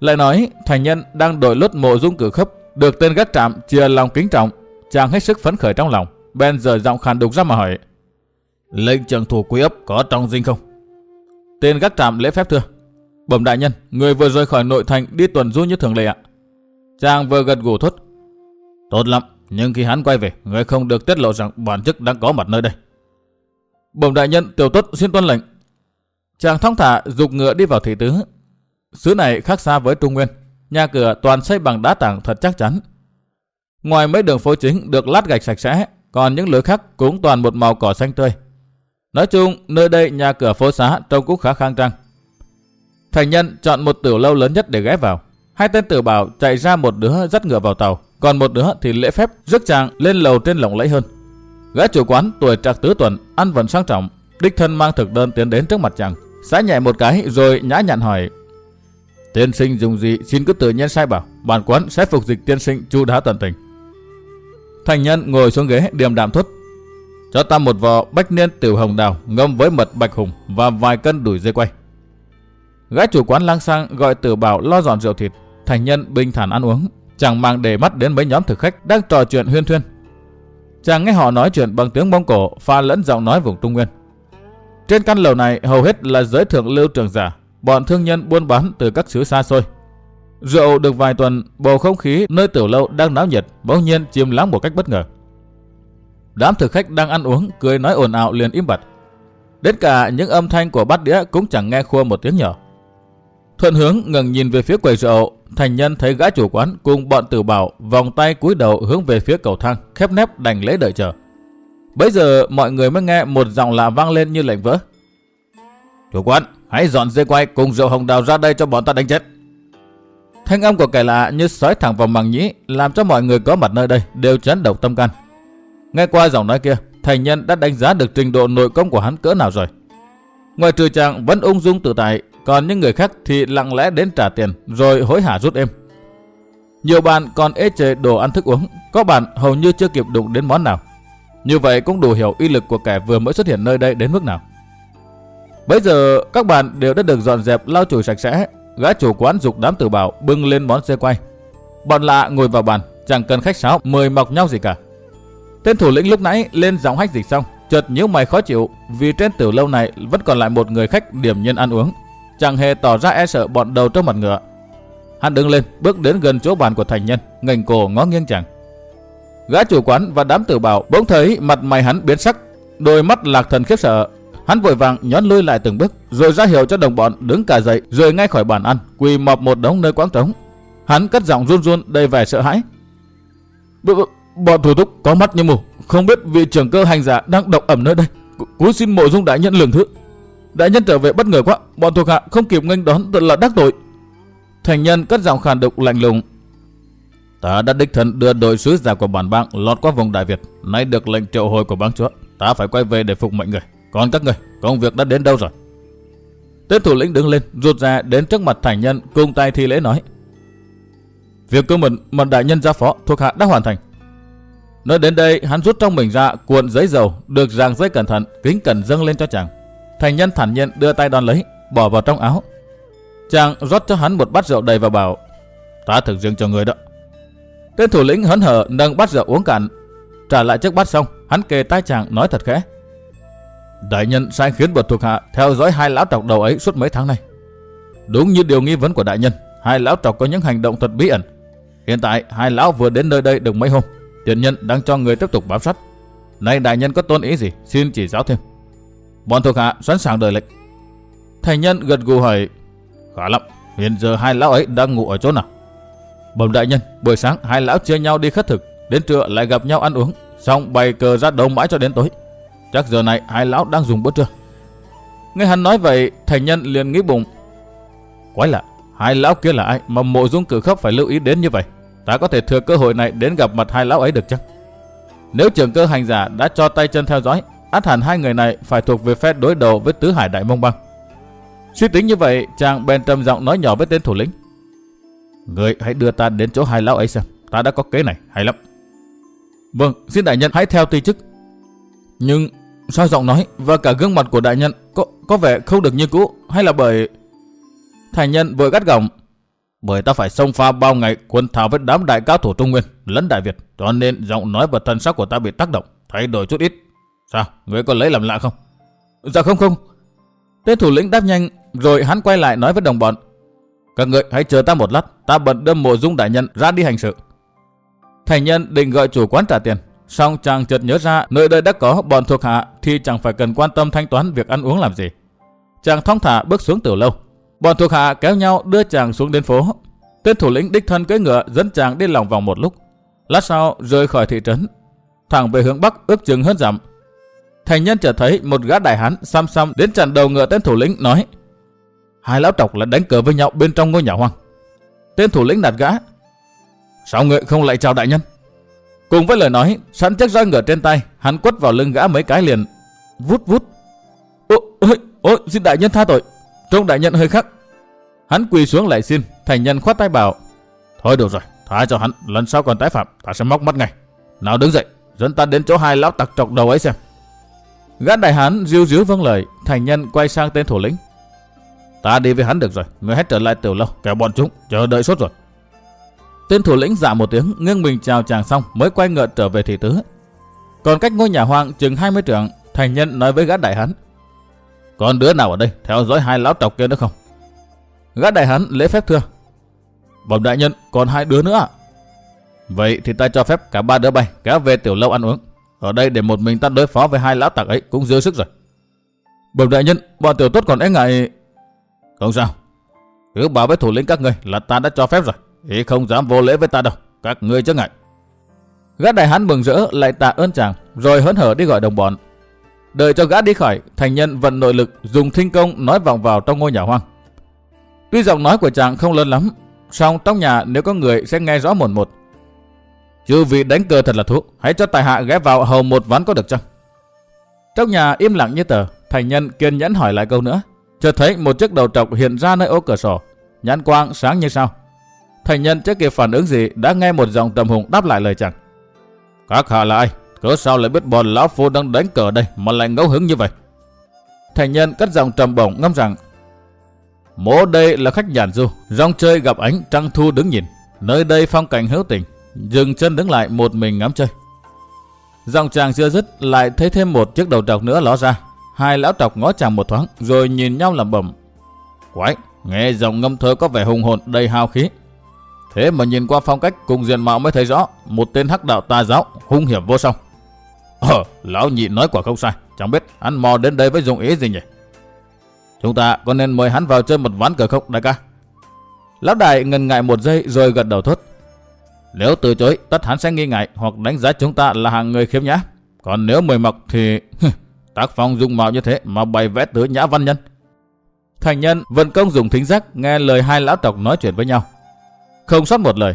Lại nói, thành nhân đang đổi lốt mộ dung cử khấp, được tên gác trạm chia lòng kính trọng, chàng hết sức phấn khởi trong lòng, bèn rời giọng khàn đục ra mà hỏi. Lệnh trưởng thủ quý ấp có trong dinh không? Tên gác trạm lễ phép thưa. Bẩm đại nhân, người vừa rời khỏi nội thành đi tuần du như thường lệ ạ. Chàng vừa gật gù thốt. Tốt lắm, nhưng khi hắn quay về, người không được tiết lộ rằng bản chức đang có mặt nơi đây. Bẩm đại nhân, tiểu tuất xin tuân lệnh. Chàng thong thả dục ngựa đi vào thị tứ. Xứ này khác xa với Trung Nguyên, nhà cửa toàn xây bằng đá tảng thật chắc chắn. Ngoài mấy đường phố chính được lát gạch sạch sẽ, còn những lối khác cũng toàn một màu cỏ xanh tươi. Nói chung, nơi đây nhà cửa phố xá trông cũng khá khang trang. Thành nhân chọn một tiểu lâu lớn nhất để ghé vào. Hai tên tử bảo chạy ra một đứa dắt ngựa vào tàu, còn một đứa thì lễ phép rước chàng lên lầu trên lộng lẫy hơn. Gã chủ quán tuổi trạc tứ tuần, ăn vẫn sang trọng, đích thân mang thực đơn tiến đến trước mặt chàng, xá nhẹ một cái rồi nhã nhặn hỏi: "Tiên sinh dùng gì xin cứ tự nhiên sai bảo, bản quán sẽ phục dịch tiên sinh chu đáo tận tình." Thành nhân ngồi xuống ghế điềm đạm thốt: "Cho ta một vò bách niên tiểu hồng đào ngâm với mật bạch hùng và vài cân đùi dây quay." Gã chủ quán lang sang gọi tử bảo lo dọn rượu thịt, thành nhân bình thản ăn uống, chẳng mang để mắt đến mấy nhóm thực khách đang trò chuyện huyên thuyên. Chàng nghe họ nói chuyện bằng tiếng Mông Cổ pha lẫn giọng nói vùng Trung Nguyên. Trên căn lầu này hầu hết là giới thượng lưu trường giả, bọn thương nhân buôn bán từ các xứ xa xôi. Rượu được vài tuần, bầu không khí nơi tiểu lâu đang náo nhiệt bỗng nhiên chìm lắng một cách bất ngờ. Đám thực khách đang ăn uống, cười nói ồn ào liền im bặt. Đến cả những âm thanh của bát đĩa cũng chẳng nghe khua một tiếng nhỏ. Thuận hướng ngừng nhìn về phía quầy rượu, thành nhân thấy gã chủ quán cùng bọn tử bảo vòng tay cúi đầu hướng về phía cầu thang, khép nép đành lễ đợi chờ. Bây giờ mọi người mới nghe một giọng lạ vang lên như lệnh vỡ. Chủ quán, hãy dọn dây quay cùng rượu hồng đào ra đây cho bọn ta đánh chết. Thanh âm của kẻ lạ như sói thẳng vào màng nhĩ, làm cho mọi người có mặt nơi đây đều chấn động tâm can. Nghe qua giọng nói kia, thành nhân đã đánh giá được trình độ nội công của hắn cỡ nào rồi. Ngoài trừ chàng vẫn ung dung tự tại, còn những người khác thì lặng lẽ đến trả tiền rồi hối hả rút êm. Nhiều bạn còn ế chề đồ ăn thức uống, có bạn hầu như chưa kịp đụng đến món nào. Như vậy cũng đủ hiểu uy lực của kẻ vừa mới xuất hiện nơi đây đến mức nào. Bây giờ các bạn đều đã được dọn dẹp lau chùi sạch sẽ, gã chủ quán dục đám tử bảo bưng lên món xe quay. Bọn lạ ngồi vào bàn, chẳng cần khách sáo mời mọc nhau gì cả. Tên thủ lĩnh lúc nãy lên giọng hách dịch xong, chợt nhíu mày khó chịu vì trên tiểu lâu này vẫn còn lại một người khách điểm nhân ăn uống, chẳng hề tỏ ra e sợ bọn đầu trong mặt ngựa. Hắn đứng lên, bước đến gần chỗ bàn của thành nhân, ngẩng cổ ngó nghiêng chàng. Gã chủ quán và đám tử bảo bỗng thấy mặt mày hắn biến sắc, đôi mắt lạc thần khiếp sợ. Hắn vội vàng nhón lui lại từng bước, rồi ra hiệu cho đồng bọn đứng cả dậy, rời ngay khỏi bàn ăn, quỳ mọp một đống nơi quán trống. Hắn cất giọng run run đầy vẻ sợ hãi. B bọn thủ túc có mắt như mù, không biết vị trưởng cơ hành giả đang độc ẩm nơi đây. Cúi xin mộ dung đại nhân lường thứ. Đại nhân trở về bất ngờ quá, bọn thuộc hạ không kịp nghênh đón thật là đắc tội. Thành nhân cất giọng khàn đục lạnh lùng. Ta đã đích thân đưa đội sứ giả của bản bang lọt qua vùng Đại Việt, nay được lệnh triệu hồi của bang chúa. Ta phải quay về để phục mệnh người. Còn các người, công việc đã đến đâu rồi? Tên thủ lĩnh đứng lên, rút ra đến trước mặt thành nhân, cung tay thi lễ nói. Việc của mình mà đại nhân gia phó thuộc hạ đã hoàn thành. Nói đến đây, hắn rút trong mình ra cuộn giấy dầu, được ràng giấy cẩn thận, kính cẩn dâng lên cho chàng. Thành nhân thản nhiên đưa tay đón lấy, bỏ vào trong áo. Chàng rót cho hắn một bát rượu đầy và bảo, ta thực riêng cho người đó. Tên thủ lĩnh hớn hở nâng bát rượu uống cạn, trả lại chiếc bát xong, hắn kề tai chàng nói thật khẽ. Đại nhân sai khiến bậc thuộc hạ theo dõi hai lão trọc đầu ấy suốt mấy tháng nay. Đúng như điều nghi vấn của đại nhân, hai lão trọc có những hành động thật bí ẩn. Hiện tại hai lão vừa đến nơi đây được mấy hôm, tiền nhân đang cho người tiếp tục bám sát. Nay đại nhân có tôn ý gì, xin chỉ giáo thêm. Bọn thuộc hạ sẵn sàng đợi lệnh. Thành nhân gật gù hỏi, khá lắm, hiện giờ hai lão ấy đang ngủ ở chỗ nào? Bẩm đại nhân, buổi sáng hai lão chia nhau đi khất thực, đến trưa lại gặp nhau ăn uống, xong bày cờ ra đấu mãi cho đến tối. Chắc giờ này hai lão đang dùng bữa trưa. Nghe hắn nói vậy, thành nhân liền nghĩ bụng. Quái lạ, hai lão kia là ai mà mộ dung cử khóc phải lưu ý đến như vậy? Ta có thể thừa cơ hội này đến gặp mặt hai lão ấy được chăng? Nếu trưởng cơ hành giả đã cho tay chân theo dõi, át hẳn hai người này phải thuộc về phe đối đầu với tứ hải đại mông băng. Suy tính như vậy, chàng bèn trầm giọng nói nhỏ với tên thủ lĩnh. Người hãy đưa ta đến chỗ hai lão ấy xem, ta đã có kế này, hay lắm. Vâng, xin đại nhân hãy theo tùy chức. Nhưng sao giọng nói và cả gương mặt của đại nhân có có vẻ không được như cũ hay là bởi... Thành nhân vội gắt gỏng. Bởi ta phải xông pha bao ngày quân thảo với đám đại cao thủ Trung Nguyên lẫn Đại Việt cho nên giọng nói và thân sắc của ta bị tác động thay đổi chút ít. Sao? Người có lấy làm lạ không? Dạ không không. Tên thủ lĩnh đáp nhanh rồi hắn quay lại nói với đồng bọn. Các người hãy chờ ta một lát, ta bận đâm mộ dung đại nhân ra đi hành sự. Thành nhân định gọi chủ quán trả tiền, Xong chàng chợt nhớ ra nơi đây đã có bọn thuộc hạ thì chẳng phải cần quan tâm thanh toán việc ăn uống làm gì. Chàng thong thả bước xuống tiểu lâu. Bọn thuộc hạ kéo nhau đưa chàng xuống đến phố. Tên thủ lĩnh đích thân cưỡi ngựa dẫn chàng đi lòng vòng một lúc. Lát sau rời khỏi thị trấn, thẳng về hướng bắc ước chừng hơn dặm. Thành nhân chợt thấy một gã đại hán xăm xăm đến chặn đầu ngựa tên thủ lĩnh nói: hai lão tộc là đánh cờ với nhau bên trong ngôi nhà hoang. Tên thủ lĩnh nạt gã: sao người không lại chào đại nhân? Cùng với lời nói, sẵn chiếc roi ngựa trên tay, hắn quất vào lưng gã mấy cái liền. Vút vút. Ôi, ôi, ôi, xin đại nhân tha tội. Trông đại nhân hơi khắc. Hắn quỳ xuống lại xin, thành nhân khoát tay bảo. Thôi được rồi, tha cho hắn, lần sau còn tái phạm, ta sẽ móc mắt ngay. Nào đứng dậy, dẫn ta đến chỗ hai lão tặc trọc đầu ấy xem. Gã đại hán riu riu vâng lời, thành nhân quay sang tên thủ lĩnh. Ta đi với hắn được rồi, người hãy trở lại tiểu lâu, kẻo bọn chúng, chờ đợi suốt rồi. Tên thủ lĩnh dạ một tiếng, nghiêng mình chào chàng xong mới quay ngựa trở về thị tứ. Còn cách ngôi nhà hoang chừng 20 trượng, thành nhân nói với gã đại hán. Còn đứa nào ở đây theo dõi hai lão trọc kia nữa không? Gã đại hán lễ phép thưa. Bẩm đại nhân, còn hai đứa nữa Vậy thì ta cho phép cả ba đứa bay kéo về tiểu lâu ăn uống. Ở đây để một mình ta đối phó với hai lão tặc ấy cũng dư sức rồi. Bẩm đại nhân, bọn tiểu tốt còn e ngại... Không sao. Cứ bảo với thủ lĩnh các người là ta đã cho phép rồi. Ý không dám vô lễ với ta đâu, các ngươi chứ ngại. Gã đại hán mừng rỡ lại tạ ơn chàng, rồi hớn hở đi gọi đồng bọn. Đợi cho gã đi khỏi, thành nhân vận nội lực dùng thinh công nói vọng vào trong ngôi nhà hoang. Tuy giọng nói của chàng không lớn lắm, song trong nhà nếu có người sẽ nghe rõ một một. Chư vị đánh cờ thật là thú, hãy cho tài hạ ghé vào hầu một ván có được chăng? Trong nhà im lặng như tờ, thành nhân kiên nhẫn hỏi lại câu nữa. Chợt thấy một chiếc đầu trọc hiện ra nơi ô cửa sổ, nhãn quang sáng như sao. Thành nhân chưa kịp phản ứng gì đã nghe một giọng trầm hùng đáp lại lời chàng. Các hạ là ai? Cớ sao lại biết bọn lão phu đang đánh cờ đây mà lại ngẫu hứng như vậy? Thành nhân cất giọng trầm bổng ngâm rằng Mỗ đây là khách nhàn du, rong chơi gặp ánh trăng thu đứng nhìn. Nơi đây phong cảnh hữu tình, dừng chân đứng lại một mình ngắm chơi. Dòng chàng chưa dứt lại thấy thêm một chiếc đầu trọc nữa ló ra. Hai lão trọc ngó chàng một thoáng rồi nhìn nhau lẩm bẩm. Quái, nghe giọng ngâm thơ có vẻ hùng hồn đầy hào khí. Thế mà nhìn qua phong cách cùng diện mạo mới thấy rõ, một tên hắc đạo tà giáo, hung hiểm vô song. Ờ, lão nhị nói quả không sai, chẳng biết hắn mò đến đây với dụng ý gì nhỉ? Chúng ta có nên mời hắn vào chơi một ván cờ không, đại ca? Lão đại ngần ngại một giây rồi gật đầu thốt. Nếu từ chối, tất hắn sẽ nghi ngại hoặc đánh giá chúng ta là hàng người khiếm nhã. Còn nếu mời mọc thì tác phong dung mạo như thế mà bày vẽ tứ nhã văn nhân. Thành nhân vận công dùng thính giác nghe lời hai lão tộc nói chuyện với nhau. Không sót một lời.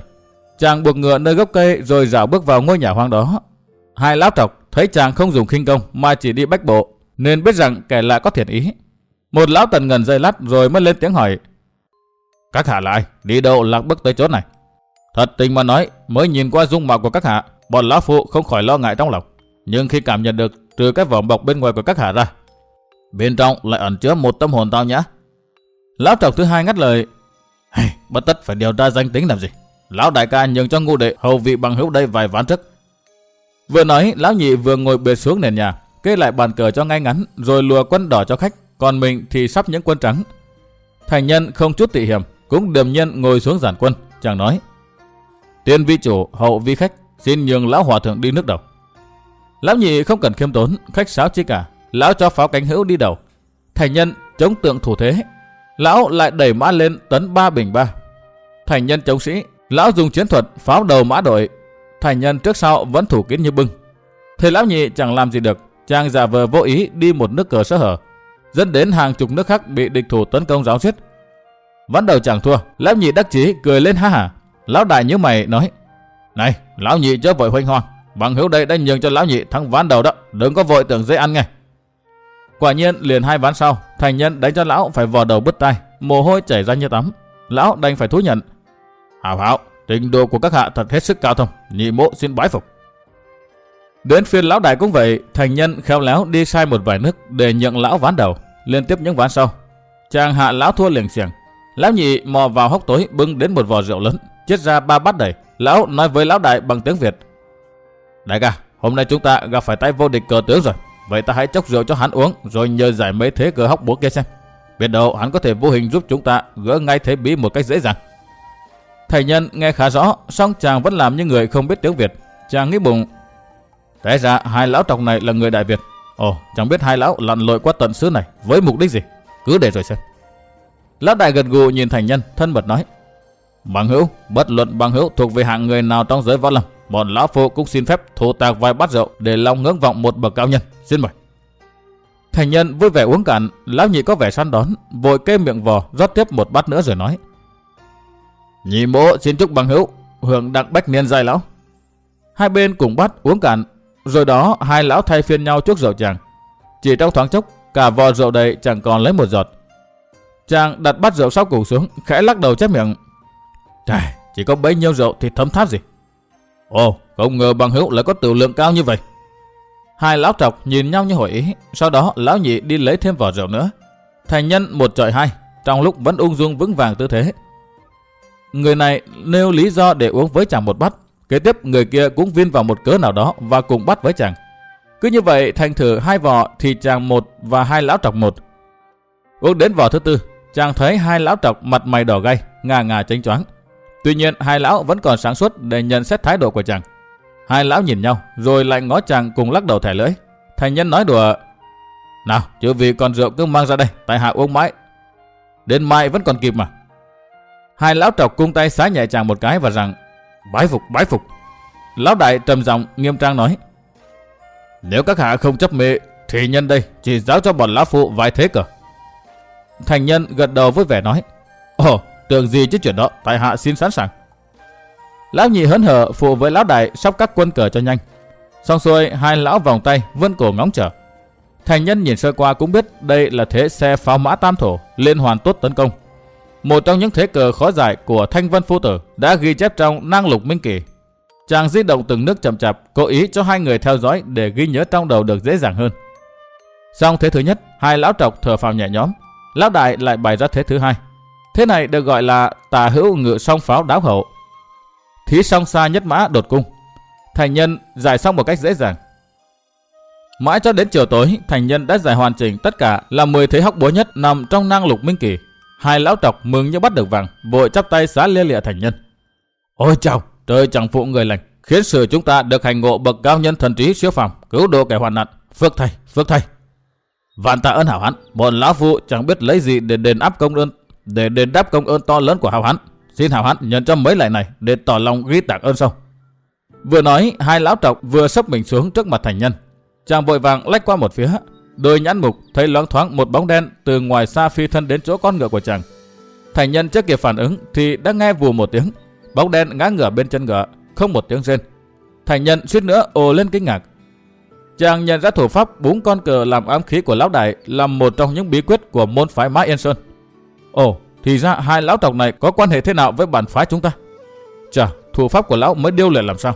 Chàng buộc ngựa nơi gốc cây rồi rảo bước vào ngôi nhà hoang đó. Hai lão tộc thấy chàng không dùng khinh công mà chỉ đi bách bộ, nên biết rằng kẻ lạ có thiện ý. Một lão tần ngần dây lát rồi mới lên tiếng hỏi. Các hạ lại? Đi đâu lạc bước tới chỗ này? Thật tình mà nói, mới nhìn qua dung mạo của các hạ, bọn lão phụ không khỏi lo ngại trong lòng. Nhưng khi cảm nhận được trừ cái vỏ bọc bên ngoài của các hạ ra, bên trong lại ẩn chứa một tâm hồn tao nhã. Lão trọc thứ hai ngắt lời, hey, bất tất phải điều tra danh tính làm gì. Lão đại ca nhường cho ngu đệ hầu vị bằng hữu đây vài ván trước. Vừa nói, lão nhị vừa ngồi bệt xuống nền nhà, kê lại bàn cờ cho ngay ngắn, rồi lùa quân đỏ cho khách, còn mình thì sắp những quân trắng. Thành nhân không chút tị hiểm, cũng điềm nhân ngồi xuống giản quân, chàng nói. Tiên vi chủ, hậu vi khách, xin nhường lão hòa thượng đi nước đầu. Lão nhị không cần khiêm tốn, khách sáo chi cả, lão cho pháo cánh hữu đi đầu. Thành nhân chống tượng thủ thế, lão lại đẩy mã lên tấn ba bình ba. Thành nhân chống sĩ, lão dùng chiến thuật pháo đầu mã đội, thành nhân trước sau vẫn thủ kín như bưng. Thầy lão nhị chẳng làm gì được, chàng giả vờ vô ý đi một nước cờ sơ hở, dẫn đến hàng chục nước khác bị địch thủ tấn công giáo giết. Ván đầu chẳng thua, lão nhị đắc chí cười lên ha hả. Lão đại nhớ mày nói, này, lão nhị chớ vội hoanh hoang, bằng hữu đây đã nhường cho lão nhị thắng ván đầu đó, đừng có vội tưởng dễ ăn ngay Quả nhiên liền hai ván sau, thành nhân đánh cho lão phải vò đầu bứt tai, mồ hôi chảy ra như tắm. Lão đành phải thú nhận. Hảo hảo, trình độ của các hạ thật hết sức cao thông, nhị mộ xin bái phục. Đến phiên lão đại cũng vậy, thành nhân khéo léo đi sai một vài nước để nhận lão ván đầu, liên tiếp những ván sau. Chàng hạ lão thua liền xiềng. Lão nhị mò vào hốc tối bưng đến một vò rượu lớn, chết ra ba bát đầy. Lão nói với lão đại bằng tiếng Việt. Đại ca, hôm nay chúng ta gặp phải tay vô địch cờ tướng rồi. Vậy ta hãy chốc rượu cho hắn uống rồi nhờ giải mấy thế cờ hóc búa kia xem. Biết đâu hắn có thể vô hình giúp chúng ta gỡ ngay thế bí một cách dễ dàng. Thầy nhân nghe khá rõ, song chàng vẫn làm như người không biết tiếng Việt. Chàng nghĩ bụng, thế ra hai lão trọc này là người Đại Việt. Ồ, chẳng biết hai lão lặn lội qua tận xứ này với mục đích gì. Cứ để rồi xem. Lão đại gật gù nhìn thành nhân, thân mật nói. Bằng hữu, bất luận bằng hữu thuộc về hạng người nào trong giới võ lâm, bọn lão phu cũng xin phép thu tạc vài bát rượu để lòng ngưỡng vọng một bậc cao nhân. Xin mời. Thành nhân vui vẻ uống cạn, lão nhị có vẻ săn đón, vội kê miệng vò rót tiếp một bát nữa rồi nói. Nhị bố xin chúc bằng hữu, hưởng đặc bách niên dài lão. Hai bên cùng bắt uống cạn, rồi đó hai lão thay phiên nhau trước rượu chàng. Chỉ trong thoáng chốc, cả vò rượu đầy chẳng còn lấy một giọt. Chàng đặt bát rượu sau cùng xuống, khẽ lắc đầu chép miệng. Trời, chỉ có bấy nhiêu rượu thì thấm tháp gì. Ồ, không ngờ bằng hữu lại có tiểu lượng cao như vậy. Hai lão trọc nhìn nhau như hỏi ý, sau đó lão nhị đi lấy thêm vỏ rượu nữa. Thành nhân một trọi hai, trong lúc vẫn ung dung vững vàng tư thế. Người này nêu lý do để uống với chàng một bát, kế tiếp người kia cũng viên vào một cớ nào đó và cùng bắt với chàng. Cứ như vậy thành thử hai vỏ thì chàng một và hai lão trọc một. Uống đến vỏ thứ tư, chàng thấy hai lão trọc mặt mày đỏ gay, ngà ngà chánh choáng. Tuy nhiên hai lão vẫn còn sáng suốt để nhận xét thái độ của chàng. Hai lão nhìn nhau rồi lại ngó chàng cùng lắc đầu thẻ lưỡi. Thành nhân nói đùa. Nào, chứ vì còn rượu cứ mang ra đây, tại hạ uống mãi. Đến mai vẫn còn kịp mà. Hai lão trọc cung tay xá nhẹ chàng một cái và rằng Bái phục, bái phục. Lão đại trầm giọng nghiêm trang nói. Nếu các hạ không chấp mê, thì nhân đây chỉ giáo cho bọn lão phụ vài thế cờ. Thành nhân gật đầu với vẻ nói. Ồ, tưởng gì chứ chuyện đó, tại hạ xin sẵn sàng. Lão nhị hớn hở phụ với lão đại sắp các quân cờ cho nhanh. Xong xuôi, hai lão vòng tay vươn cổ ngóng chờ. Thành nhân nhìn sơ qua cũng biết đây là thế xe pháo mã tam thổ liên hoàn tốt tấn công. Một trong những thế cờ khó giải của Thanh Vân Phu Tử đã ghi chép trong năng lục minh kỳ. Chàng di động từng nước chậm chạp, cố ý cho hai người theo dõi để ghi nhớ trong đầu được dễ dàng hơn. Xong thế thứ nhất, hai lão trọc thở phào nhẹ nhõm, lão đại lại bày ra thế thứ hai. Thế này được gọi là tà hữu ngự song pháo đáo hậu. Thí song xa nhất mã đột cung. Thành nhân giải xong một cách dễ dàng. Mãi cho đến chiều tối, thành nhân đã giải hoàn chỉnh tất cả là 10 thế hóc búa nhất nằm trong năng lục minh kỳ. Hai lão trọc mừng như bắt được vàng, vội chắp tay xá lia lịa thành nhân. Ôi chào, trời chẳng phụ người lành, khiến sự chúng ta được hành ngộ bậc cao nhân thần trí siêu phàm, cứu độ kẻ hoàn nạn. Phước thầy, phước thầy. Vạn tạ ơn hảo hán, bọn lão phụ chẳng biết lấy gì để đền áp công ơn, để đền đáp công ơn to lớn của hào hán. Xin hào hán nhận cho mấy lại này để tỏ lòng ghi tạc ơn sau. Vừa nói, hai lão trọc vừa sấp mình xuống trước mặt thành nhân. Chàng vội vàng lách qua một phía, Đôi nhãn mục thấy loáng thoáng một bóng đen từ ngoài xa phi thân đến chỗ con ngựa của chàng. Thành nhân chưa kịp phản ứng thì đã nghe vù một tiếng. bóng đen ngã ngửa bên chân ngựa, không một tiếng rên. Thành nhân suýt nữa ồ lên kinh ngạc. Chàng nhận ra thủ pháp búng con cờ làm ám khí của lão đại là một trong những bí quyết của môn phái Mã Yên Sơn. Ồ, thì ra hai lão tộc này có quan hệ thế nào với bản phái chúng ta? Chà, thủ pháp của lão mới điêu luyện làm sao?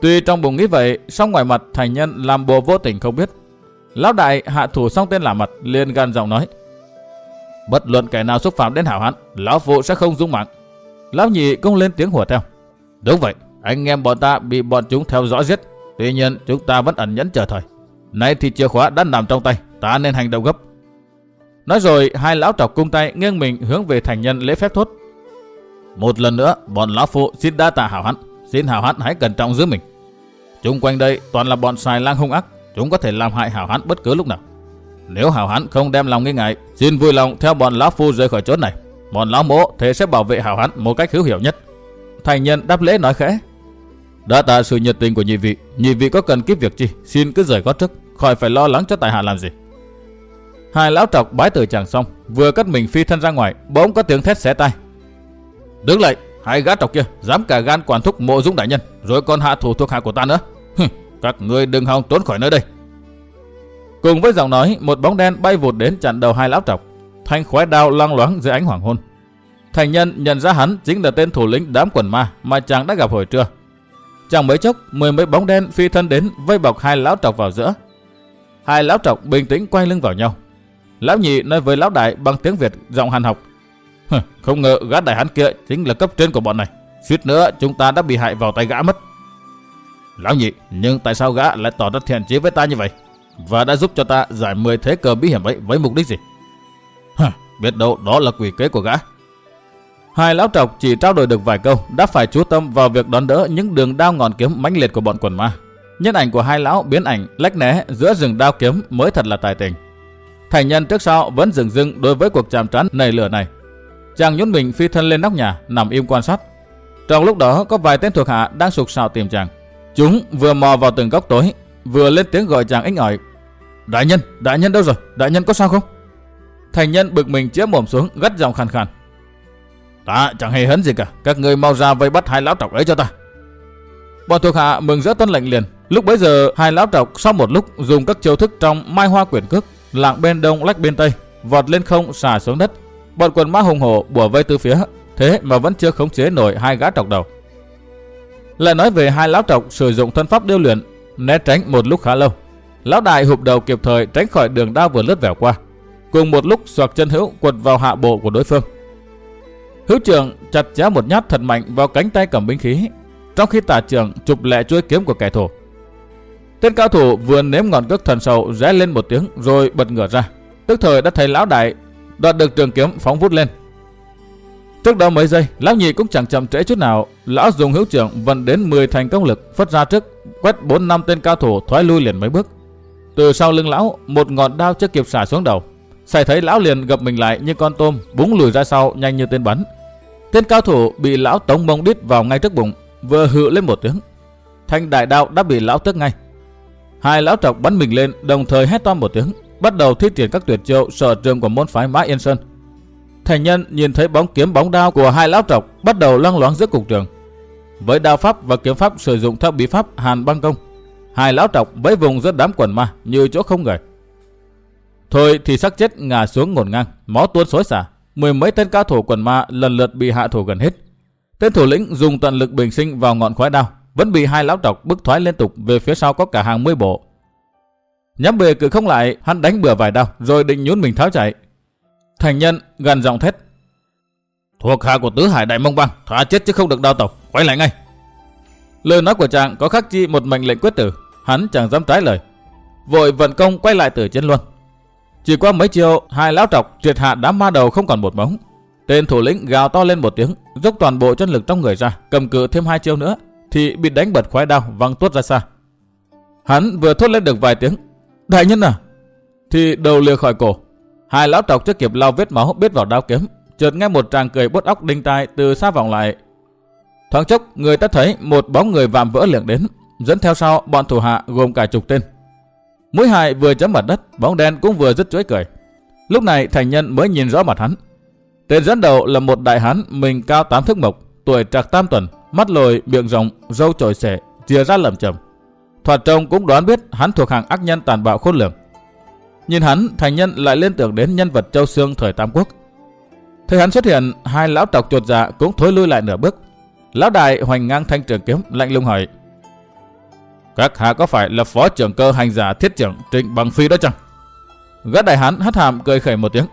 Tuy trong bụng nghĩ vậy, song ngoài mặt thành nhân làm bộ vô tình không biết. Lão đại hạ thủ xong tên lạ mặt liền gan giọng nói. Bất luận kẻ nào xúc phạm đến hảo hán, lão phụ sẽ không dung mạng. Lão nhị cũng lên tiếng hùa theo. Đúng vậy, anh em bọn ta bị bọn chúng theo dõi giết. Tuy nhiên chúng ta vẫn ẩn nhẫn chờ thời. Nay thì chìa khóa đã nằm trong tay, ta nên hành động gấp. Nói rồi, hai lão trọc cung tay nghiêng mình hướng về thành nhân lễ phép thốt. Một lần nữa, bọn lão phụ xin đa tạ hảo hán, xin hảo hán hãy cẩn trọng giữ mình. Chúng quanh đây toàn là bọn xài lang hung ác, chúng có thể làm hại hảo hán bất cứ lúc nào. Nếu hảo hán không đem lòng nghi ngại, xin vui lòng theo bọn lão phu rời khỏi chốn này. Bọn lão mỗ thế sẽ bảo vệ hảo hán một cách hữu hiệu nhất. Thành nhân đáp lễ nói khẽ. Đã tạ sự nhiệt tình của nhị vị, nhị vị có cần kiếp việc chi, xin cứ rời gót trước, khỏi phải lo lắng cho tài hạ làm gì. Hai lão trọc bái từ chàng xong, vừa cất mình phi thân ra ngoài, bỗng có tiếng thét xé tai. Đứng lại, hai gã trọc kia, dám cả gan quản thúc mộ dũng đại nhân, rồi còn hạ thủ thuộc hạ của ta nữa. Các ngươi đừng hòng trốn khỏi nơi đây. Cùng với giọng nói, một bóng đen bay vụt đến chặn đầu hai lão trọc. Thanh khoái đao loang loáng dưới ánh hoàng hôn. Thành nhân nhận ra hắn chính là tên thủ lĩnh đám quần ma mà chàng đã gặp hồi trưa. Chẳng mấy chốc, mười mấy bóng đen phi thân đến vây bọc hai lão trọc vào giữa. Hai lão trọc bình tĩnh quay lưng vào nhau. Lão nhị nói với lão đại bằng tiếng Việt giọng hàn học. Không ngờ gã đại hắn kia chính là cấp trên của bọn này. Suýt nữa chúng ta đã bị hại vào tay gã mất. Lão nhị, nhưng tại sao gã lại tỏ ra thiện chí với ta như vậy? Và đã giúp cho ta giải 10 thế cờ bí hiểm ấy với mục đích gì? Hả, biết đâu đó là quỷ kế của gã. Hai lão trọc chỉ trao đổi được vài câu, đã phải chú tâm vào việc đón đỡ những đường đao ngọn kiếm mãnh liệt của bọn quần ma. Nhân ảnh của hai lão biến ảnh lách né giữa rừng đao kiếm mới thật là tài tình. Thành nhân trước sau vẫn dừng dưng đối với cuộc chạm trán nảy lửa này. Chàng nhún mình phi thân lên nóc nhà, nằm im quan sát. Trong lúc đó có vài tên thuộc hạ đang sục sạo tìm chàng. Chúng vừa mò vào từng góc tối, vừa lên tiếng gọi chàng inh ỏi. Đại nhân, đại nhân đâu rồi? Đại nhân có sao không? Thành nhân bực mình chĩa mồm xuống, gắt giọng khàn khàn. Ta chẳng hề hấn gì cả, các người mau ra vây bắt hai lão trọc ấy cho ta. Bọn thuộc hạ mừng rỡ tuân lệnh liền. Lúc bấy giờ hai lão trọc sau một lúc dùng các chiêu thức trong mai hoa quyển cước, lạng bên đông lách bên tây, vọt lên không xả xuống đất. Bọn quần mã hùng hổ bùa vây từ phía, thế mà vẫn chưa khống chế nổi hai gã trọc đầu. Lại nói về hai lão trọc sử dụng thân pháp điêu luyện, né tránh một lúc khá lâu. Lão đại hụp đầu kịp thời tránh khỏi đường đao vừa lướt vẻo qua. Cùng một lúc xoạc chân hữu quật vào hạ bộ của đối phương. Hữu trưởng chặt chẽ một nhát thật mạnh vào cánh tay cầm binh khí, trong khi tả trưởng chụp lẹ chuôi kiếm của kẻ thù. Tên cao thủ vừa nếm ngọn cước thần sầu rẽ lên một tiếng rồi bật ngửa ra. Tức thời đã thấy lão đại đoạt được trường kiếm phóng vút lên. Trước đó mấy giây, lão nhị cũng chẳng chậm trễ chút nào, lão dùng hữu trưởng vận đến 10 thành công lực phất ra trước, quét 4 năm tên cao thủ thoái lui liền mấy bước. Từ sau lưng lão, một ngọn đao chưa kịp xả xuống đầu. Xảy thấy lão liền gặp mình lại như con tôm, búng lùi ra sau nhanh như tên bắn. Tên cao thủ bị lão tống mông đít vào ngay trước bụng, vừa hự lên một tiếng. Thanh đại đao đã bị lão tức ngay. Hai lão trọc bắn mình lên, đồng thời hét to một tiếng, bắt đầu thi triển các tuyệt chiêu sở trường của môn phái Mã Yên Sơn. Thành nhân nhìn thấy bóng kiếm bóng đao của hai lão trọc bắt đầu lăng loáng giữa cục trường. Với đao pháp và kiếm pháp sử dụng theo bí pháp Hàn băng công, hai lão trọc với vùng rất đám quần ma như chỗ không người. Thôi thì sắc chết ngả xuống ngổn ngang, máu tuôn xối xả. Mười mấy tên cao thủ quần ma lần lượt bị hạ thủ gần hết. Tên thủ lĩnh dùng tận lực bình sinh vào ngọn khói đao, vẫn bị hai lão trọc bức thoái liên tục về phía sau có cả hàng mươi bộ. Nhắm bề cự không lại, hắn đánh bừa vài đao, rồi định nhún mình tháo chạy. Thành nhân gần giọng thét. Thuộc hạ của tứ hải đại mông băng, thả chết chứ không được đau tộc, quay lại ngay. Lời nói của chàng có khắc chi một mệnh lệnh quyết tử, hắn chẳng dám trái lời. Vội vận công quay lại từ chiến luôn. Chỉ qua mấy chiều, hai lão trọc triệt hạ đám ma đầu không còn một bóng. Tên thủ lĩnh gào to lên một tiếng, dốc toàn bộ chân lực trong người ra, cầm cự thêm hai chiêu nữa, thì bị đánh bật khoái đao văng tuốt ra xa. Hắn vừa thốt lên được vài tiếng, đại nhân à, thì đầu lìa khỏi cổ. Hai lão trọc chưa kịp lau vết máu biết vào đao kiếm, chợt nghe một tràng cười bốt óc đinh tai từ xa vọng lại. Thoáng chốc, người ta thấy một bóng người vạm vỡ lượng đến, dẫn theo sau bọn thủ hạ gồm cả chục tên. Mũi hại vừa chấm mặt đất, bóng đen cũng vừa dứt chuối cười. Lúc này thành nhân mới nhìn rõ mặt hắn. Tên dẫn đầu là một đại hán mình cao tám thước mộc, tuổi trạc tam tuần, mắt lồi, miệng rộng, râu trồi xẻ, chia ra lầm chầm. Thoạt trông cũng đoán biết hắn thuộc hàng ác nhân tàn bạo khôn lường. Nhìn hắn, thành nhân lại liên tưởng đến nhân vật châu xương thời Tam Quốc. Thấy hắn xuất hiện, hai lão tộc chuột dạ cũng thối lui lại nửa bước. Lão đại hoành ngang thanh trường kiếm, lạnh lùng hỏi. Các hạ có phải là phó trưởng cơ hành giả thiết trưởng Trịnh Bằng Phi đó chăng? Gã đại hán hất hàm cười khẩy một tiếng.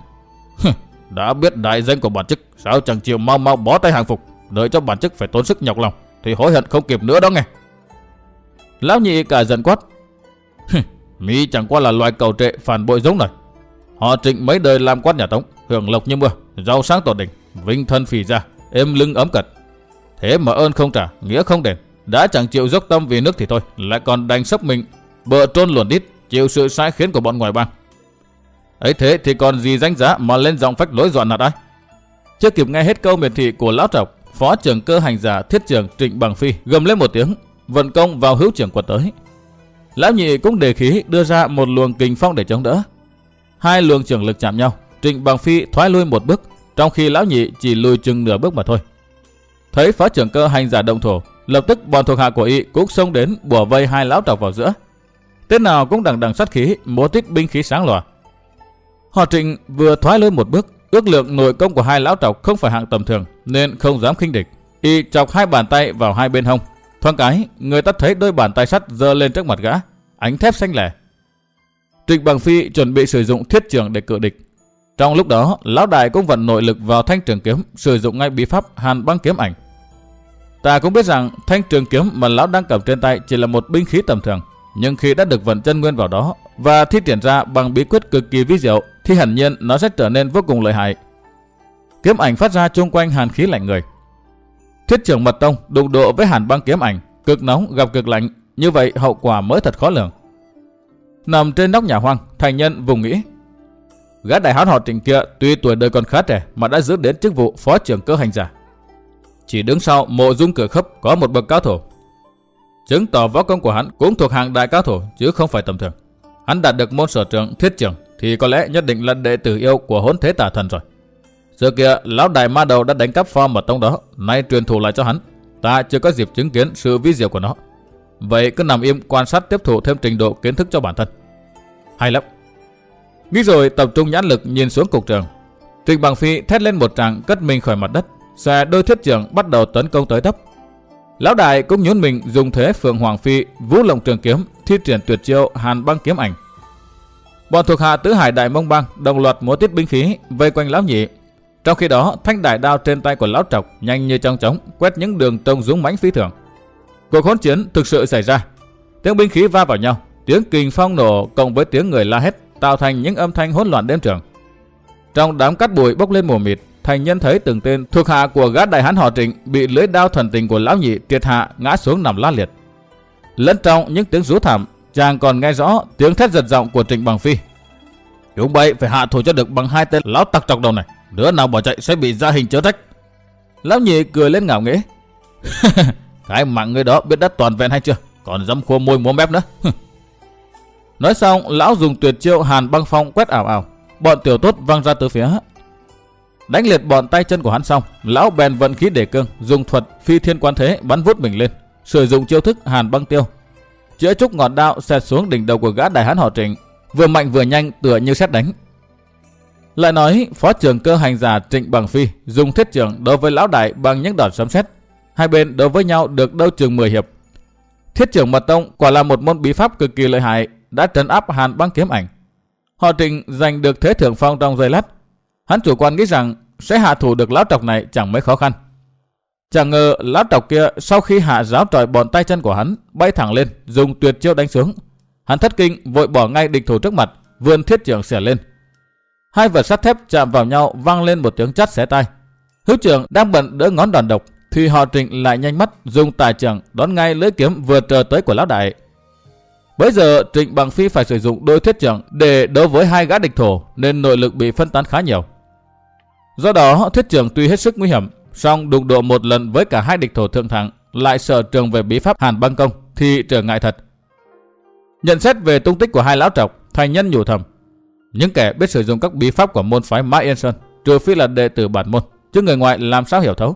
Đã biết đại danh của bản chức, sao chẳng chịu mau mau bó tay hàng phục, đợi cho bản chức phải tốn sức nhọc lòng, thì hối hận không kịp nữa đó nghe. Lão nhị cả giận quát. Mỹ chẳng qua là loài cầu trệ phản bội giống này. Họ trịnh mấy đời làm quan nhà Tống, hưởng lộc như mưa, giàu sáng tột đỉnh, vinh thân phì ra, êm lưng ấm cật. Thế mà ơn không trả, nghĩa không đền. Đã chẳng chịu dốc tâm vì nước thì thôi, lại còn đành sấp mình, bợ trôn luồn đít, chịu sự sai khiến của bọn ngoài bang. ấy thế thì còn gì danh giá mà lên giọng phách lối dọn nạt ai? Chưa kịp nghe hết câu miệt thị của lão trọc, phó trưởng cơ hành giả thiết trưởng Trịnh Bằng Phi gầm lên một tiếng, vận công vào hữu trưởng quật tới. Lão nhị cũng đề khí đưa ra một luồng kình phong để chống đỡ. Hai luồng trưởng lực chạm nhau, Trịnh Bằng Phi thoái lui một bước, trong khi lão nhị chỉ lùi chừng nửa bước mà thôi. Thấy phó trưởng cơ hành giả động thổ, lập tức bọn thuộc hạ của y cũng xông đến bùa vây hai lão trọc vào giữa. Tên nào cũng đằng đằng sát khí, múa tích binh khí sáng lòa. Họ Trịnh vừa thoái lui một bước, ước lượng nội công của hai lão trọc không phải hạng tầm thường nên không dám khinh địch. Y chọc hai bàn tay vào hai bên hông, Thoáng cái, người ta thấy đôi bàn tay sắt giơ lên trước mặt gã, ánh thép xanh lẻ. Trịnh Bằng Phi chuẩn bị sử dụng thiết trường để cự địch. Trong lúc đó, lão đại cũng vận nội lực vào thanh trường kiếm, sử dụng ngay bí pháp hàn băng kiếm ảnh. Ta cũng biết rằng thanh trường kiếm mà lão đang cầm trên tay chỉ là một binh khí tầm thường, nhưng khi đã được vận chân nguyên vào đó và thi triển ra bằng bí quyết cực kỳ vi diệu, thì hẳn nhiên nó sẽ trở nên vô cùng lợi hại. Kiếm ảnh phát ra chung quanh hàn khí lạnh người, Thiết trưởng mật tông đụng độ với hàn băng kiếm ảnh, cực nóng gặp cực lạnh, như vậy hậu quả mới thật khó lường. Nằm trên nóc nhà hoang, thành nhân vùng nghĩ. Gã đại hán họ trịnh kia tuy tuổi đời còn khá trẻ mà đã giữ đến chức vụ phó trưởng cơ hành giả. Chỉ đứng sau mộ dung cửa khấp có một bậc cao thủ. Chứng tỏ võ công của hắn cũng thuộc hàng đại cao thủ chứ không phải tầm thường. Hắn đạt được môn sở trường thiết trưởng thì có lẽ nhất định là đệ tử yêu của hỗn thế tà thần rồi. Giờ kia, lão đại ma đầu đã đánh cắp pho mật tông đó, nay truyền thụ lại cho hắn. Ta chưa có dịp chứng kiến sự vi diệu của nó. Vậy cứ nằm im quan sát tiếp thụ thêm trình độ kiến thức cho bản thân. Hay lắm. Nghĩ rồi tập trung nhãn lực nhìn xuống cục trường. Trịnh Bằng Phi thét lên một tràng cất mình khỏi mặt đất. Xòe đôi thiết trường bắt đầu tấn công tới tấp. Lão đại cũng nhún mình dùng thế Phượng Hoàng Phi vũ lộng trường kiếm thi triển tuyệt chiêu hàn băng kiếm ảnh. Bọn thuộc hạ tứ hải đại mông băng đồng loạt múa tiết binh khí vây quanh lão nhị trong khi đó, thanh đại đao trên tay của lão trọc nhanh như trong chóng quét những đường tông dũng mãnh phi thường. Cuộc hỗn chiến thực sự xảy ra. Tiếng binh khí va vào nhau, tiếng kình phong nổ cộng với tiếng người la hét tạo thành những âm thanh hỗn loạn đêm trường. Trong đám cát bụi bốc lên mù mịt, thành nhân thấy từng tên thuộc hạ của gã đại hán họ Trịnh bị lưỡi đao thần tình của lão nhị triệt hạ ngã xuống nằm la liệt. Lẫn trong những tiếng rú thảm, chàng còn nghe rõ tiếng thét giật giọng của Trịnh Bằng Phi. Chúng bậy phải hạ thủ cho được bằng hai tên lão tặc trọc đầu này. Đứa nào bỏ chạy sẽ bị ra hình chớ trách. Lão nhị cười lên ngạo nghễ. cái mạng người đó biết đất toàn vẹn hay chưa? Còn dám khua môi múa mép nữa. Nói xong, lão dùng tuyệt chiêu hàn băng phong quét ảo ảo. Bọn tiểu tốt văng ra từ phía. Đánh liệt bọn tay chân của hắn xong, lão bèn vận khí để cương, dùng thuật phi thiên quan thế bắn vút mình lên, sử dụng chiêu thức hàn băng tiêu. Chữa trúc ngọt đao xẹt xuống đỉnh đầu của gã đại hán họ Trịnh, vừa mạnh vừa nhanh tựa như xét đánh, lại nói, phó trưởng cơ hành giả Trịnh Bằng Phi dùng thiết trưởng đối với lão đại bằng những đòn sấm sét. Hai bên đối với nhau được đâu trường 10 hiệp. Thiết trưởng mật tông quả là một môn bí pháp cực kỳ lợi hại, đã trấn áp hàn băng kiếm ảnh. Họ Trịnh giành được thế thượng phong trong giây lát. Hắn chủ quan nghĩ rằng sẽ hạ thủ được lão trọc này chẳng mấy khó khăn. Chẳng ngờ lão trọc kia sau khi hạ giáo tròi bọn tay chân của hắn bay thẳng lên dùng tuyệt chiêu đánh xuống. Hắn thất kinh vội bỏ ngay địch thủ trước mặt vươn thiết trường xẻ lên Hai vật sắt thép chạm vào nhau vang lên một tiếng chát xé tai. Hữu trưởng đang bận đỡ ngón đòn độc thì họ Trịnh lại nhanh mắt dùng tài trưởng đón ngay lưỡi kiếm vừa chờ tới của lão đại. Bây giờ Trịnh Bằng Phi phải sử dụng đôi thiết trưởng để đấu với hai gã địch thổ nên nội lực bị phân tán khá nhiều. Do đó thiết trưởng tuy hết sức nguy hiểm, song đụng độ một lần với cả hai địch thổ thượng thẳng lại sở trường về bí pháp Hàn Băng Công thì trở ngại thật. Nhận xét về tung tích của hai lão trọc, thành nhân nhủ thầm. Những kẻ biết sử dụng các bí pháp của môn phái Mã Yên Sơn, trừ phi là đệ tử bản môn, chứ người ngoài làm sao hiểu thấu.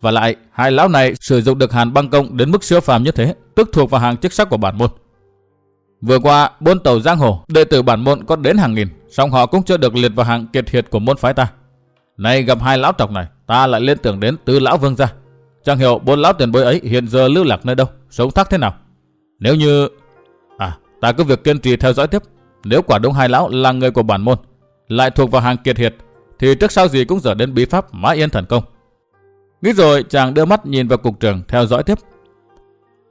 Và lại, hai lão này sử dụng được hàn băng công đến mức siêu phàm như thế, tức thuộc vào hàng chức sắc của bản môn. Vừa qua, buôn tàu giang hồ, đệ tử bản môn có đến hàng nghìn, song họ cũng chưa được liệt vào hàng kiệt hiệt của môn phái ta. Nay gặp hai lão trọc này, ta lại liên tưởng đến tứ lão vương gia. Chẳng hiểu bốn lão tiền bối ấy hiện giờ lưu lạc nơi đâu, sống thắc thế nào. Nếu như... À, ta cứ việc kiên trì theo dõi tiếp. Nếu quả đúng hai lão là người của bản môn, lại thuộc vào hàng kiệt hiệt, thì trước sau gì cũng dở đến bí pháp mã yên thần công. Nghĩ rồi chàng đưa mắt nhìn vào cục trường theo dõi tiếp.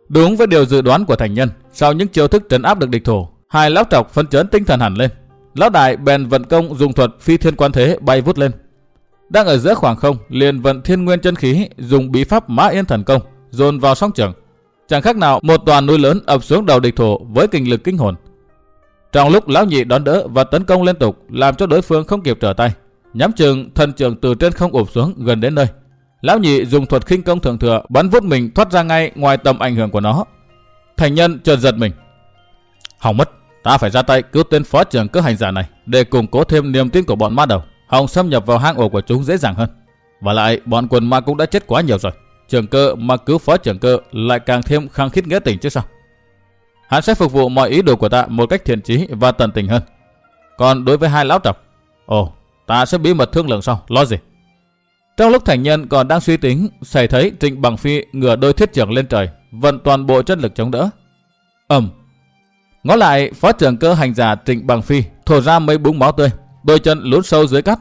Đúng với điều dự đoán của thành nhân, sau những chiêu thức trấn áp được địch thủ, hai lão trọc phân chấn tinh thần hẳn lên. Lão đại bèn vận công dùng thuật phi thiên quan thế bay vút lên. Đang ở giữa khoảng không, liền vận thiên nguyên chân khí dùng bí pháp mã yên thần công dồn vào sóng trường. Chẳng khác nào một toàn núi lớn ập xuống đầu địch thủ với kinh lực kinh hồn. Trong lúc lão nhị đón đỡ và tấn công liên tục, làm cho đối phương không kịp trở tay, nhắm trường thần trường từ trên không ụp xuống gần đến nơi. Lão nhị dùng thuật khinh công thượng thừa bắn vút mình thoát ra ngay ngoài tầm ảnh hưởng của nó. Thành nhân chợt giật mình. Hỏng mất, ta phải ra tay cứu tên phó trưởng cơ hành giả này để củng cố thêm niềm tin của bọn ma đầu. Hòng xâm nhập vào hang ổ của chúng dễ dàng hơn. Và lại bọn quần ma cũng đã chết quá nhiều rồi. trường cơ mà cứu phó trường cơ lại càng thêm khăng khít nghĩa tình chứ sao. Hắn sẽ phục vụ mọi ý đồ của ta một cách thiện trí và tận tình hơn. Còn đối với hai lão trọc, ồ, ta sẽ bí mật thương lượng sau, lo gì. Trong lúc thành nhân còn đang suy tính, xảy thấy Trịnh Bằng Phi ngửa đôi thiết trưởng lên trời, vận toàn bộ chất lực chống đỡ. ầm, ngó lại, phó trưởng cơ hành giả Trịnh Bằng Phi thổ ra mấy búng máu tươi, đôi chân lún sâu dưới cắt.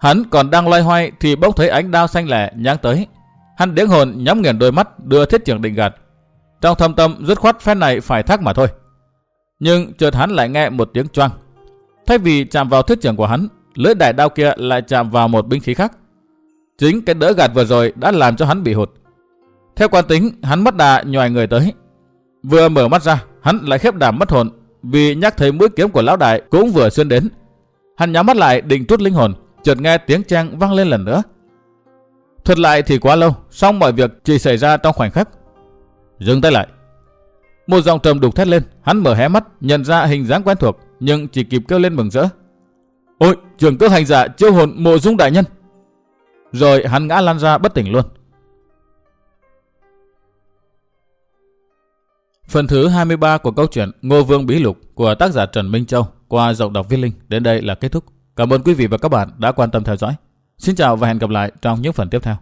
Hắn còn đang loay hoay thì bỗng thấy ánh đao xanh lẻ nháng tới. Hắn điếng hồn nhắm nghiền đôi mắt đưa thiết trưởng định gạt. Trong thâm tâm dứt khoát phen này phải thác mà thôi. Nhưng chợt hắn lại nghe một tiếng choang. Thay vì chạm vào thiết trưởng của hắn, lưỡi đại đao kia lại chạm vào một binh khí khác. Chính cái đỡ gạt vừa rồi đã làm cho hắn bị hụt. Theo quan tính, hắn mất đà nhòi người tới. Vừa mở mắt ra, hắn lại khép đảm mất hồn vì nhắc thấy mũi kiếm của lão đại cũng vừa xuyên đến. Hắn nhắm mắt lại định trút linh hồn, chợt nghe tiếng trang vang lên lần nữa. Thuật lại thì quá lâu, xong mọi việc chỉ xảy ra trong khoảnh khắc. Dừng tay lại. Một dòng trầm đục thét lên, hắn mở hé mắt, nhận ra hình dáng quen thuộc, nhưng chỉ kịp kêu lên mừng rỡ. Ôi, trường cước hành giả chiêu hồn mộ dung đại nhân. Rồi hắn ngã lăn ra bất tỉnh luôn. Phần thứ 23 của câu chuyện Ngô Vương Bí Lục của tác giả Trần Minh Châu qua giọng đọc viết linh, đến đây là kết thúc. Cảm ơn quý vị và các bạn đã quan tâm theo dõi. Xin chào và hẹn gặp lại trong những phần tiếp theo.